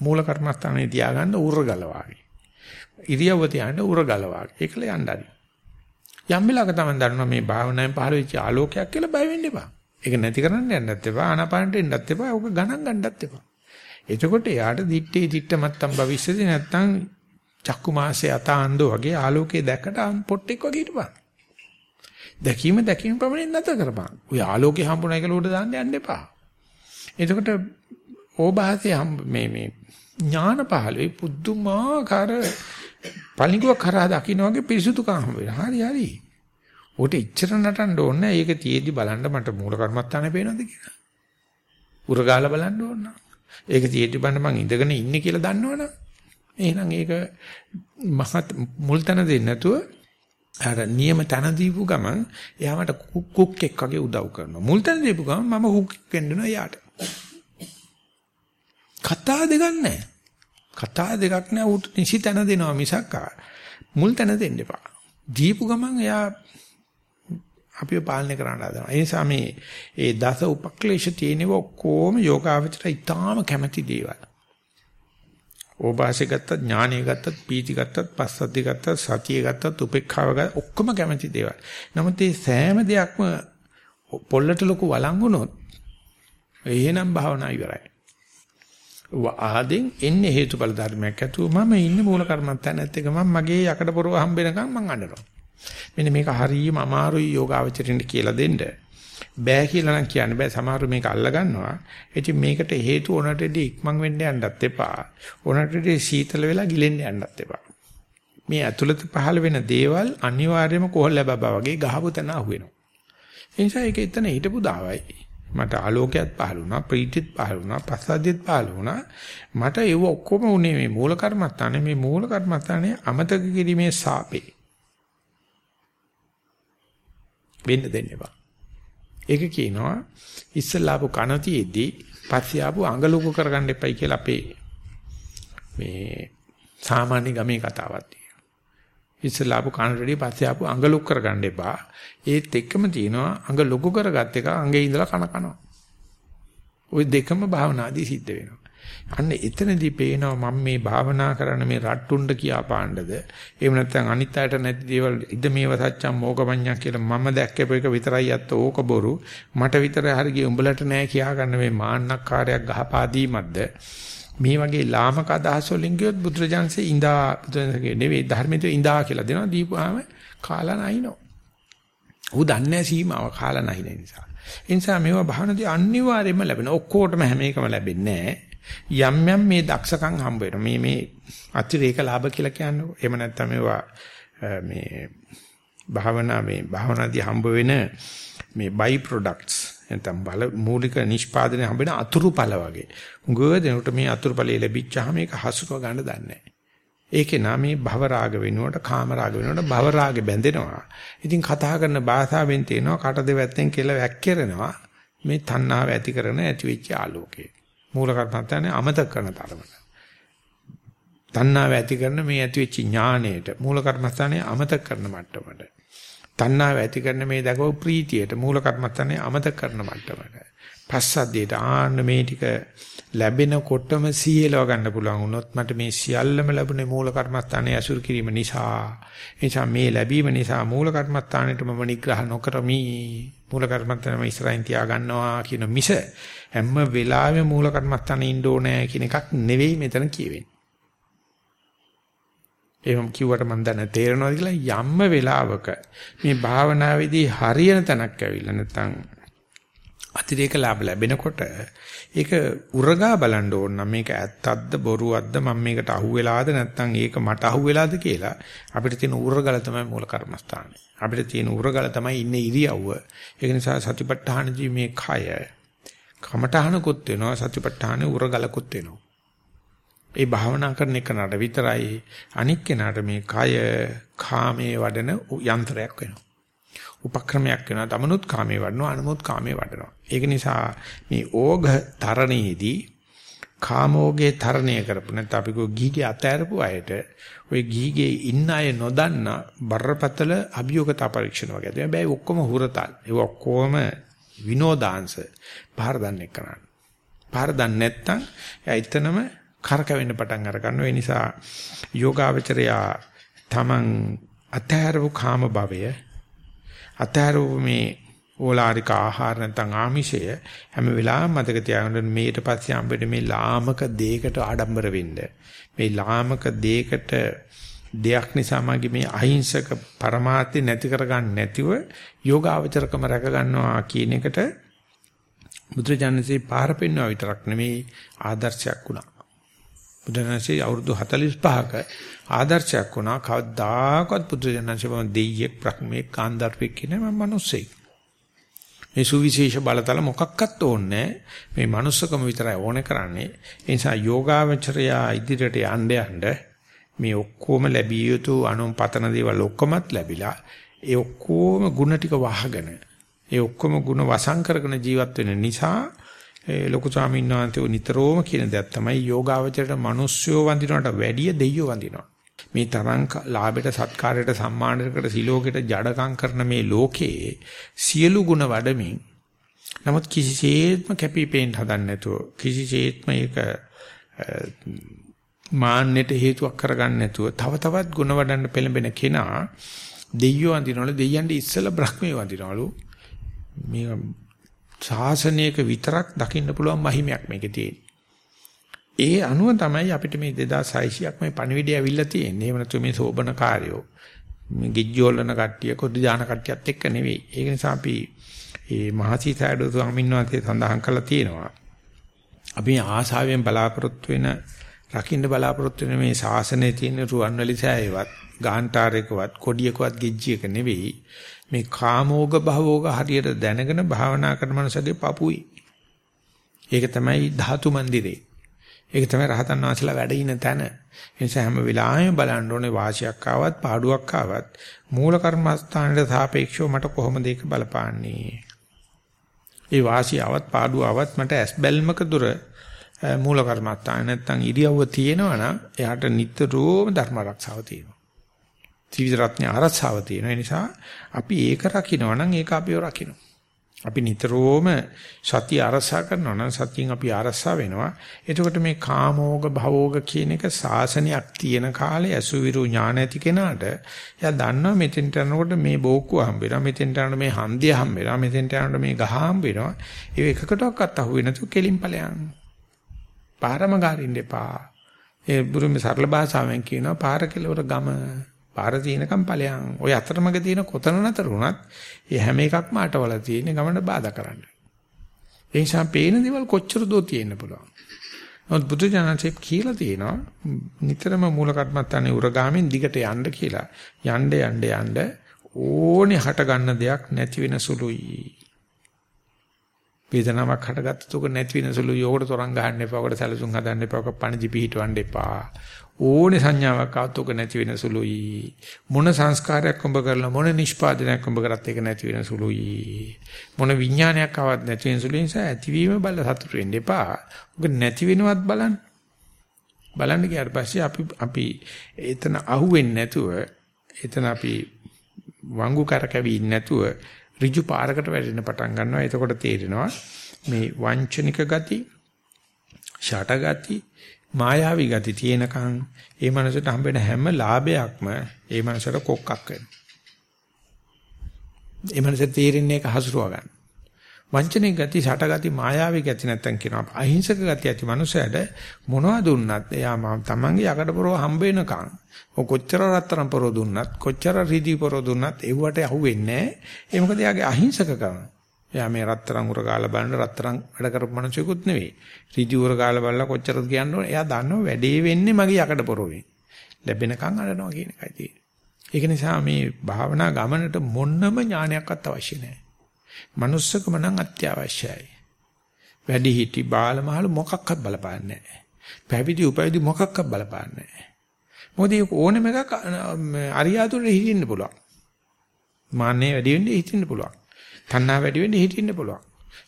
මූල කර්මස්ථානේ තියාගන්න උරගල වාගේ. ඉරියව්ව තියාගන්න උරගල වාගේ. ඒකල යන්න හරි. යම් වෙලාවක තමයි දන්නවා මේ භාවනාවෙන් පහළ වෙච්ච ආලෝකයක් කියලා බය වෙන්න එපා. ඒක නැති කරන්න යන්නත් එපා ආනාපානට එන්නත් එපා ඕක ගණන් ගන්නත් එපා. එතකොට යාට දිත්තේ දිත්ත මත්තම් භවිෂ්‍යති නැත්තම් චක්කු මාසේ අතාන්දෝ වගේ ආලෝකයේ දැක්කට පොට්ටෙක් වගේ හිටපන්. දැකීම දැකීම පමණින් නැත කරපන්. ඔය ආලෝකේ හම්බුනා කියලා උඩ දාන්න යන්න එපා. එතකොට ඕභාසයේ මේ මේ ඥාන පහළ වෙයි පුදුමාකාර පලිඟුවක් කරා දකින්න වගේ පිරිසුදුකම් හම්බ වෙනවා. හරි හරි. උට ඉච්චර නටන්න ඕනේ ඒක තියේදි බලන්න මට මූල කර්මස්ථානේ පේනවද කියලා. උරගාලා බලන්න ඕන. ඒක තියේදි බලන්න මං ඉඳගෙන ඉන්නේ කියලා දන්නවනම් එහෙනම් ඒක මහත් මුල් තැන දෙන්නේ නැතුව අර නියම තැන දීපු ගමන් එයා මට කුක් එක් වගේ උදව් කරනවා. මුල් තැන දීපු ගමන් මම කුක් වෙන්නවා යාට. කතා දෙකක් නැහැ. කතා දෙකක් නැහැ උට නිසි තැන දෙනවා මිසක් මුල් තැන දෙන්න එපා. දීපු ගමන් එයා අපිව පාලනය කරන්න හදනවා. ඒ නිසා මේ ඒ දස උපක්ලේශ තියෙනව ඔක්කොම යෝගාවචර ඉතාම කැමැති දේවල්. ඕපාසය ගත්තත් ඥානය ගත්තත් පීති ගත්තත් පස්සද්ධි ගත්තත් සතිය ගත්තත් උපේක්ඛාව ගත්තත් ඔක්කොම කැමැති දේවල්. නමුත් මේ සෑම දෙයක්ම පොල්ලට ලොකු වළං වුණොත් එහෙනම් භාවනා ඉවරයි. ආදෙන් එන්නේ හේතුඵල ධර්මයක් ඇතුව මම ඉන්නේ මූල කර්මත්තානත් එක මම මගේ යකඩ පොරව හම්බෙනකම් මං අඬනවා. මෙන්න මේක හරියම අමාරුයි යෝගාවචරින්ට කියලා දෙන්න. බෑ කියලා නම් කියන්න බෑ සමහරව මේක අල්ල ගන්නවා. ඉතින් මේකට හේතු උනටදී ඉක්මන් වෙන්න යන්නත් එපා. උනටදී සීතල වෙලා ගිලෙන්න යන්නත් එපා. මේ ඇතුළත පහළ වෙන දේවල් අනිවාර්යයෙන්ම කොහොල්ල බබා වගේ ගහපු තැන අහුවෙනවා. ඒ නිසා ඒක එතන හිටපු දාවයි. මට ආලෝකයක් පහළ වුණා, ප්‍රීතිත් පහළ වුණා, පස්සද්ධියත් පහළ වුණා. මට ඒව ඔක්කොම උනේ මේ මූල කර්මත්තානේ මේ මූල කර්මත්තානේ අමතක කිරීමේ සාපේ. වෙන්න දෙන්න එපා. ඒක කියනවා ඉස්සලාපු කනතියෙදී පස්සේ ආපු අඟ ලොකු කරගන්න එපයි කියලා අපේ මේ සාමාන්‍ය ගමේ කතාවක් තියෙනවා. ඉස්සලාපු කනටදී පස්සේ ආපු අඟ ලොකු කරගන්න එපා. ඒත් එක්කම තියෙනවා අඟ ලොකු කරගත්ත එක අඟේ ඉඳලා කන කනවා. ওই දෙකම භාවනාදී සිද්ධ වෙනවා. අන්න එතනදී පේනවා මම මේ භාවනා කරන මේ රට්ටුණ්ඩ කියා පාණ්ඩද එහෙම නැත්නම් අනිත් අයට නැති දේවල් ඉද මේව සත්‍යම් මොකපඤ්ඤා කියලා මම දැක්කපු එක විතරයි අත්ත ඕක බොරු. මට විතරයි හරි ගිය උඹලට නෑ කියා ගන්න මේ මාන්නක්කාරයක් ගහපාදීමක්ද මේ වගේ ලාමක අදහස් වලින් ගියොත් බුදුරජාන්සේ ඉඳා බුදුරජාන්සේ නෙවෙයි ධර්මයේ ඉඳා කියලා දෙනවා. දීපුවාම කාලා නැහිනෝ ඌ දන්නේ සීමාව කාලා නැහින නිසා. ඒ නිසා මේවා භාවනාවේ අනිවාර්යයෙන්ම ලැබෙන ඔක්කොටම හැම එකම ලැබෙන්නේ නැහැ යම් යම් මේ දක්ෂකම් හම්බ වෙනවා. මේ මේ අතිරේක ලාභ කියලා කියන්නේ. එහෙම නැත්නම් මේවා මේ භාවනා මේ භාවනාදී හම්බ වෙන මේ බයි ප්‍රොඩක්ට්ස් නැත්නම් බල මූලික නිෂ්පාදනය හම්බ වෙන අතුරු ඵල වගේ. උගව දෙනකොට මේ අතුරු ඵලයේ ලැබිච්චාම මේක හසුරව ගන්න දන්නේ නැහැ. ඒකේ නම මේ භව රාග වෙනුවට කාම රාග වෙනුවට භව රාගෙ බැඳෙනවා. ඉතින් කතා කරන භාෂාවෙන් තේනවා කට දෙවැත්තෙන් කියලා වැක්කිරෙනවා. මේ තණ්හාව ඇති කරන ඇති වෙච්ච ආලෝකය. මූල කර්මත්තානේ අමතක කරන තරමට. තණ්හාව ඇති කරන මේ ඇති වෙච්ච ඥාණයට මූල කර්මස්ථානේ අමතක කරන මට්ටමට. තණ්හාව ඇති කරන මේ දකෝ ප්‍රීතියට මූල කර්මස්ථානේ අමතක කරන මට්ටමට. පස්සද්ධියට ආන්න මේ ටික ලැබෙනකොටම සීයලව ගන්න පුළුවන් වුණොත් මට මේ සියල්ලම ලැබුණේ මූල කර්මස්ථානයේ අසුර කිරීම නිසා. එනිසා මේ ලැබීම නිසා මූල කර්මස්ථානෙට මම නිග්‍රහ නොකරමි. මූල කර්මස්ථානම ඉස්සරහින් තියා ගන්නවා කියන මිස හැම වෙලාවෙම මූල කර්මස්ථානේ ඉන්න ඕනේ කියන එකක් නෙවෙයි මෙතන කියවෙන්නේ. එහෙම කිව්වට මම දැන තේරෙනවද කියලා යම්ම වෙලාවක මේ භාවනාවේදී හරියන තැනක් ඇවිල්ලා නැත්නම් අතිරේක ලාභ ලැබෙනකොට ඒක උරගා බලන්න ඕන නම් මේක ඇත්තක්ද බොරුවක්ද මම මේකට අහුවෙලාද නැත්නම් ඒක මට අහුවෙලාද කියලා අපිට තියෙන උරගල තමයි මූල කර්මස්ථානේ අපිට තියෙන උරගල තමයි ඉන්නේ ඉරියව්ව ඒක නිසා සතිපට්ඨානදී මේ කය කමඨහනකුත් වෙනවා සතිපට්ඨානේ උරගලකුත් වෙනවා. ඒ භාවනා කරන එකනට විතරයි අනික් කෙනාට මේ කය කාමයේ වඩන යන්ත්‍රයක් වෙනවා. උපක්‍රමයක් වෙනවා. තමනුත් කාමයේ වඩනවා අනුමුත් කාමයේ වඩනවා. ඒක නිසා මේ ඕඝ තරණයේදී කාමෝගේ තරණය කරපු නැත්නම් අපි කෝ ගීගේ අතෑරපු අයට ওই ගීගේ ඉන්න අය නොදන්න බරපතල අභියෝගතා පරීක්ෂණ වගේ. හැබැයි ඔක්කොම හුරතල්. ඒ ඔක්කොම විනෝදාංශ පාර දන්නේ කරන්න. පාර දන්නේ නැත්නම් එයා එතනම කරකවෙන්න පටන් අර ගන්නවා. ඒ නිසා යෝගාවචරයා තමන් අතහැරපු කාම භවය අතහැරපු මේ ඕලාරික ආහාර නැත්නම් ආමිෂය හැම වෙලාවෙම මතක තියාගන්න මේට පස්සේ හම්බෙන්නේ මේ ලාමක දෙයකට ආඩම්බර වෙන්න. මේ ලාමක දෙයකට දෙයක් නිසා මගේ මේ අහිංසක પરමාර්ථය නැති කරගන්න නැතිව යෝගාවචරකම රැක ගන්නවා කියන එකට බුදුරජාණන්සේ පාර පෙන්වුවා විතරක් නෙමෙයි ආදර්ශයක් වුණා. බුදුරජාණන්සේ අවුරුදු 45ක ආදර්ශයක් වුණා. කවදාකවත් බුදුරජාණන්සේ මම දෙයියෙක් ප්‍රඥෙක් කාන්දර්පෙක් කියන මම මිනිස්සෙක්. මේ සුවිශේෂ බලතල මොකක්වත් ඕනේ මේ manussකම විතරයි ඕනේ කරන්නේ. ඒ නිසා යෝගාවචරයා ඉදිරියට යන්න යන්න මේ ඔක්කොම ලැබිය යුතු අනුන් පතන දේවල් ඔක්කොමත් ලැබිලා ඒ ඔක්කොම ಗುಣ ටික වහගෙන ඒ ඔක්කොම ಗುಣ වසං කරගෙන ජීවත් වෙන නිසා ලොකු ස්වාමීන් වහන්සේ නිතරම කියන දෙයක් තමයි යෝගාවචරයට මිනිස්සුયો වඳිනවට වැඩිය දෙයියෝ වඳිනවා. මේ තරම් ලාභයට සත්කාරයට සම්මානයකට සිලෝකයට ජඩකම් කරන මේ ලෝකයේ සියලු ගුණ වඩමින් නමුත් කිසිසේත්ම කැපිපේන්ට් හදන්නේ නැතුව කිසිසේත්ම ඒක මාන්නයට හේතුවක් කරගන්න නැතුව තව තවත් ගුණ වඩන්න පෙළඹෙන කෙනා දෙයියෝ අඳිනවලු දෙයියන්ට ඉස්සෙල්ලා බ්‍රහ්මයේ වඳිනවලු මේ ශාසනයක විතරක් දකින්න පුළුවන් මහිමයක් මේකේ තියෙන්නේ. ඒ අනුව තමයි අපිට මේ 2600ක් මේ පණිවිඩය ඇවිල්ලා තියෙන්නේ. එහෙම නැත්නම් මේ සෝබන කාර්යෝ. මේ ගිජ්ජෝලන කට්ටිය, කොද්ද දාන කට්ටියත් එක්ක නෙවෙයි. ඒක නිසා අපි මේ මහසීසයඩෝ ස්වාමීන් වහන්සේ සඳහන් කළා තියෙනවා. අපි ආසාවෙන් බලාපොරොත්තු වෙන රකින්න බලාපොරොත්තු වෙන මේ ශාසනයේ තියෙන රුවන්වැලි සෑයවත්, ගාන්ටාරයකවත්, කොඩියකවත් ගිජ්ජියක නෙවෙයි. මේ කාමෝග භවෝග හරියට දැනගෙන භාවනා කරන මනසගේ පපුයි. ඒක තමයි ධාතු මන්දිරේ. ඒක තමයි රහතන් වහන්සේලා වැඩ ඉන තැන. ඒ නිසා හැම වෙලාවෙම බලන්න ඕනේ වාසියක් ආවත් පාඩුවක් ආවත් මූල කර්මස්ථානයට සාපේක්ෂව මට කොහොමද ඒක බලපාන්නේ? ඒ වාසියවත් පාඩුවවත් මට ඇස් බැල්මක දුර මූල කර්මස්ථාන නැත්තම් ඉරියව්ව තියෙනවා නම් එයාට නිතරම ධර්ම ආරක්ෂාව තියෙනවා. ත්‍රිවිධ රත්න ආරක්ෂාව තියෙනවා. ඒ නිසා අපි ඒක රකින්නවා නම් ඒක අපිව රකින්නවා. අපි නිතරම සතිය අරසා කරනවා නම් සතියෙන් අපි අරසා වෙනවා. එතකොට මේ කාමෝග භවෝග කියන එක සාසනයක් තියෙන කාලේ අසුවිරු ඥාන ඇති කෙනාට එයා දන්නවා මෙතෙන්ට යනකොට මේ බෝක්කුව හම්බ වෙනවා. මෙතෙන්ට යනකොට මේ හන්දිය හම්බ වෙනවා. මෙතෙන්ට යනකොට මේ ගහ හම්බ වෙනවා. ඒ එකකටවත් අහුවෙන්නේ නැතුව කෙලින් ඵලයන්. පාරම ගාරින්න එපා. ඒ බුරුමේ සරල භාෂාවෙන් කියනවා පාර කෙලවර ගම පාර තියෙනකම් ඵලයන්. ওই අතරමඟ තියෙන කොතන නතර වුණත් ඒ හැම එකක්ම අටවල තියෙන ගමන බාධා කරන්න. ඒ නිසා පේන දේවල් කොච්චර දෝ තියෙන්න පුළුවන්. නමුත් බුදු ජානසෙත් කියලා තියෙනවා නිතරම මූල කර්මත්තානේ උරගාමින් දිගට යන්න කියලා. යන්න යන්න යන්න ඕනේ හට ගන්න දෙයක් නැති වෙන සුළුයි. වේදනාවක් හටගත්තොත් උක නැති වෙන සුළු යෝකට තරංග ගන්න එපා. ඔකට සැලසුම් හදන්න එපා. ඔක පණජි පිහිටවන්න එපා. ඕනේ සංඥාවක් ආවත් උක නැති වෙන සුළුයි. මොන සංස්කාරයක් උඹ කරලා මොන නිෂ්පාදනයක් උඹ කරත් ඒක නැති වෙන සුළුයි. මොන විඥානයක් ආවත් නැති වෙන සුළුයි නිසා ඇතිවීම බල සතුට වෙන්න එපා. උක නැති වෙනවත් බලන්න. බලන්න ගියාට පස්සේ අපි අපි එතන අහුවෙන්නේ නැතුව එතන අපි වංගු කරකැවි නැතුව ඍජු පාරකට වැටෙන්න පටන් ගන්නවා. එතකොට තේරෙනවා මේ වංචනික ගති, ෂට ගති, මායාවී ගති තියෙනකන් ඒ මනසට හම්බෙන හැම ලාභයක්ම ඒ මනසට කොක්කක් වෙනවා. ඒ මනසට තේරෙන්නේ ඒක හසුරුව ගන්න. වංචනික ගති, ෂට ගති, මායාවී ගති නැත්තම් කියනවා අහිංසක ගති ඇති මනුස්සයට මොනවද දුන්නත් එයා තමන්ගේ යකඩ පොරව හම්බ වෙනකන් ඔය කොච්චර රත්තරන් පොරව දුන්නත් කොච්චර රීදි පොරව දුන්නත් ඒවට අහුවෙන්නේ නැහැ. ඒ මොකද එයාගේ අහිංසකකම. එයා මේ රත්තරන් උර ගාලා බලන රත්තරන් වැඩ කරපු මිනිසෙකුත් නෙවෙයි. ඍජු උර ගාලා බලලා කොච්චරද කියන්න ඕනේ. එයා දන්නව වැඩේ වෙන්නේ මගේ යකඩ පොරොවේ. ලැබෙනකන් අරනවා කියන එකයි තියෙන්නේ. ඒක නිසා මේ භාවනා ගමනට මොන්නම ඥානයක්වත් අවශ්‍ය නැහැ. manussකම නම් අත්‍යවශ්‍යයි. වැඩි හිටි බාලමහල මොකක්වත් බලපාන්නේ නැහැ. පැවිදි උපවිදි මොකක්වත් බලපාන්නේ නැහැ. මොකද ඕනෙම එකක් අරියාතුරේ හිටින්න පුළුවන්. මාන්නේ වැඩි වෙන්නේ හිටින්න පුළුවන්. තණ්හා වැඩි වෙන්න හිටින්න පුළුවන්.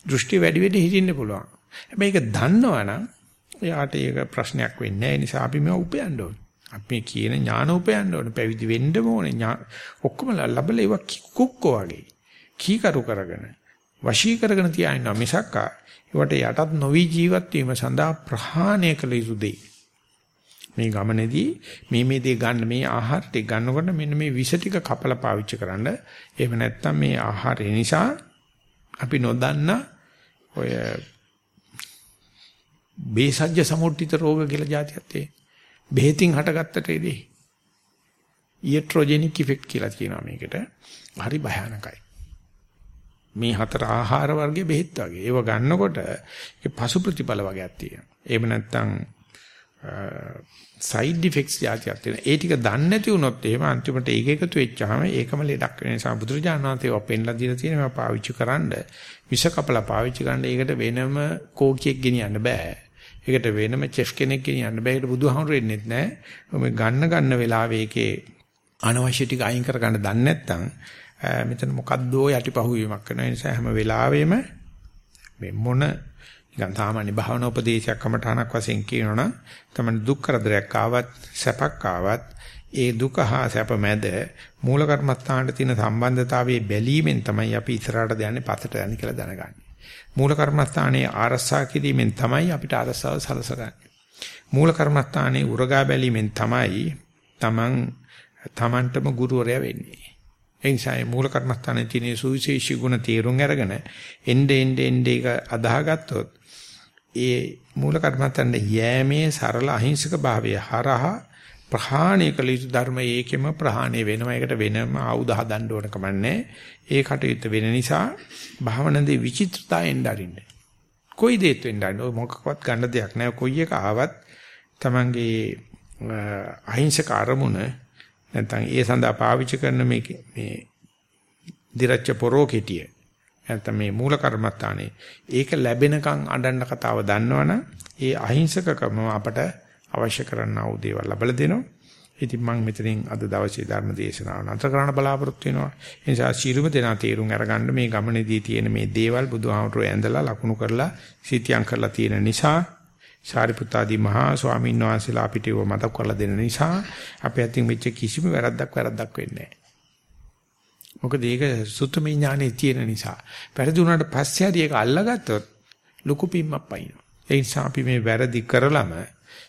දෘෂ්ටි වැඩි වෙන්න හිටින්න පුළුවන්. හැබැයි ඒක දන්නවනම් එයාට ඒක ප්‍රශ්නයක් වෙන්නේ නැහැ. ඒ නිසා අපි මේව උපයන්න ඕනේ. අපි කියන ඥාන උපයන්න ඕනේ. පැවිදි වෙන්න ඕනේ. ඔක්කොම ලබල ඒවා කුක්කෝ වගේ. කීකරු කරගෙන වශී කරගෙන තියාිනවා මිසක් ඒවට යටත් නොවි ජීවත් වීම සඳහා ප්‍රහාණය කළ යුතු දෙයි. මේ ගමනේදී මේ මේ දේ ගන්න මේ ආහාර ටික ගන්නකොට මෙන්න මේ විස ටික කපලා පාවිච්චි කරන්න. එහෙම නැත්නම් මේ ආහාරය නිසා අපි නොදන්න ඔය බේසජ්‍ය සමුට්ඨිත රෝග කියලා જાතියක් තියෙන. බෙහෙතින් හටගත්තට ඉදී. ඊට්‍රොජෙනික් ඉෆෙක්ට් කියලා කියනවා මේකට. හරි භයානකයි. මේ හතර ආහාර වර්ගයේ බෙහෙත් වගේ. ඒව ගන්නකොට ඒක පසු ප්‍රතිඵල වගේක් තියෙනවා. එහෙම නැත්නම් සයිඩ් ඉෆෙක්ට්ස් જાතියක් තියෙනවා. ඒ ටික දන්නේ නැති වුණොත් එහෙම අන්තිමට ඒක එකතු වෙච්චාම ඒකම ලෙඩක් වෙන නිසා බුදුරජාණන් වහන්සේ ඔපෙන්ලා දීලා තියෙනවා පාවිච්චි කරන්න. විෂ කපලා පාවිච්චි කරන්න ඒකට වෙනම කෝකියෙක් ගෙනියන්න බෑ. ඒකට වෙනම චෙෆ් කෙනෙක් ගෙනියන්න බෑ. ඒකට බුදුහාමුදුරු වෙන්නේ නැහැ. මේ ගන්න ගන්න වෙලාවේ ඒකේ අනවශ්‍ය ටික අයින් කර ගන්න දන්නේ නැත්නම් මෙතන මොකද්දෝ යටිපහුවීමක් කරන නිසා හැම වෙලාවෙම මේ මොන නිකන් සාමාන්‍ය භාවනා උපදේශයක් කමඨානක් වශයෙන් කියනවනම් තමයි දුක් කරදරයක් ආවත් සැපක් ආවත් ඒ දුක හා සැප මැද මූල කර්මස්ථානට තියෙන සම්බන්ධතාවයේ බැලීමෙන් තමයි අපි ඉස්සරහට යන්නේ පතට යන්නේ කියලා දැනගන්නේ. මූල කර්මස්ථානයේ ආරස්සා කිරීමෙන් තමයි අපිට ආරස්සාව සලසගන්නේ. මූල කර්මස්ථානයේ උරගා බැලීමෙන් තමයි Taman Tamanටම ගුරුවරයා වෙන්නේ. ඒ නිසා මූල කර්මස්ථානයේ තියෙන සුවිශේෂී ගුණ තේරුම් අරගෙන එnde ende ende එක අදාහගත්තොත් ඒ මූල කර්මස්ථානයේ යෑමේ සරල අහිංසක භාවය හරහා ප්‍රහාණය කළ යුතු ධර්ම ඒකෙම ප්‍රහාණය වෙනවා. ඒකට වෙනම ආයුධ හදන්න ඕන කමන්නේ. ඒ කටයුත්ත වෙන නිසා භාවනදී විචිත්‍රතාවෙන් දරින්න. කොයි දෙයක් වෙන්න ඕන මොකක්වත් ගන්න දෙයක් නැහැ. කොයි එක ආවත් Tamange අහිංසක අරමුණ නැත්නම් ඒ සඳහා පාවිච්චි කරන මේ මේ දිරච්ච පොරෝ කෙටිය නැත්නම් මේ මූල කර්මත්තානේ ඒක ලැබෙනකන් අඬන්න කතාව දන්නවනම් ඒ අහිංසකකම අපට අවශ්‍ය කරන්නා වූ දේවල් ලබලා දෙනවා. ඉතින් මම මෙතනින් අද දවසේ ධර්ම දේශනාව නතර කරන්න බලාපොරොත්තු වෙනවා. ඒ නිසා ශීලුම දෙනා තීරුම් අරගන්න මේ ගමනේදී තියෙන මේ දේවල් බුදුහාමුදුරුවෝ ඇඳලා ලකුණු කරලා සිටියම් කරලා තියෙන නිසා සාරිපුත්තාදී මහා ස්වාමීන් වහන්සේලා අපිට ඒව මතක් කරලා දෙන නිසා අපේ අතින් වෙච්ච කිසිම වැරද්දක් වැරද්දක් වෙන්නේ නැහැ. මොකද ඒක සුත්තමේ ඥානෙ තියෙන නිසා. වැරදි වුණාට පස්සේ හරි ඒක අල්ලගත්තොත් ලොකු පිම්මක් පයින්නවා. ඒ නිසා අපි මේ වැරදි කරලම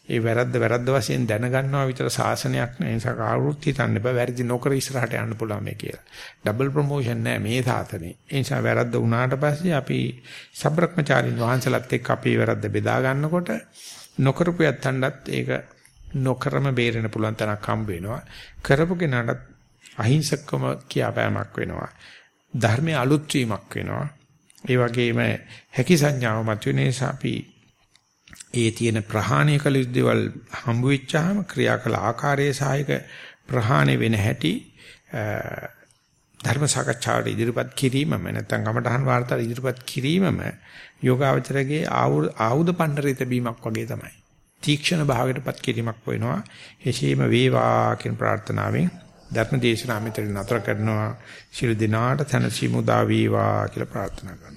ඒ වැරද්ද වැරද්ද වශයෙන් දැනගන්නවා විතර සාසනයක් නෑ. ඒ නිසා කවුරුත් හිතන්න බෑ වැරදි නොකර ඉස්සරහට යන්න පුළුවන් මේ කියලා. ඩබල් ප්‍රොමෝෂන් නෑ මේ සාසනේ. ඒ නිසා වැරද්ද වුණාට පස්සේ අපි සබ්‍රක්‍මචාරින් වහන්සලත් එක්ක අපේ වැරද්ද බෙදා ගන්නකොට නොකරපු යත්තන්ටත් ඒක නොකරම බේරෙන්න පුළුවන් තැනක් හම්බ වෙනවා. කරපු කෙනාට අහිංසකම කියාපෑමක් වෙනවා. ධර්මයේ අලුත් වීමක් වෙනවා. ඒ වගේම හැකි සංඥාව මතුවෙන නිසා අපි ඒ තියෙන ප්‍රහාණය කළ යුතු දේවල් හම්බ වෙච්චාම ක්‍රියා කළ ආකාරයේ සහායක ප්‍රහාණය වෙන හැටි ධර්ම සාකච්ඡාවට ඉදිරිපත් කිරීමම නැත්නම් කමඨහන් වාර්තාවට ඉදිරිපත් කිරීමම යෝගාවචරයේ ආයුධ පණ්ඩරිත බීමක් වගේ තමයි. තීක්ෂණ භාවයටපත් කිරීමක් වෙනවා. එසේම වේවා කියන ප්‍රාර්ථනාවෙන් ධර්ම දේශනාව මෙතන නතර කරනවා. ශිරු දිනාට තනසි මුදා වේවා කියලා ප්‍රාර්ථනා කරනවා.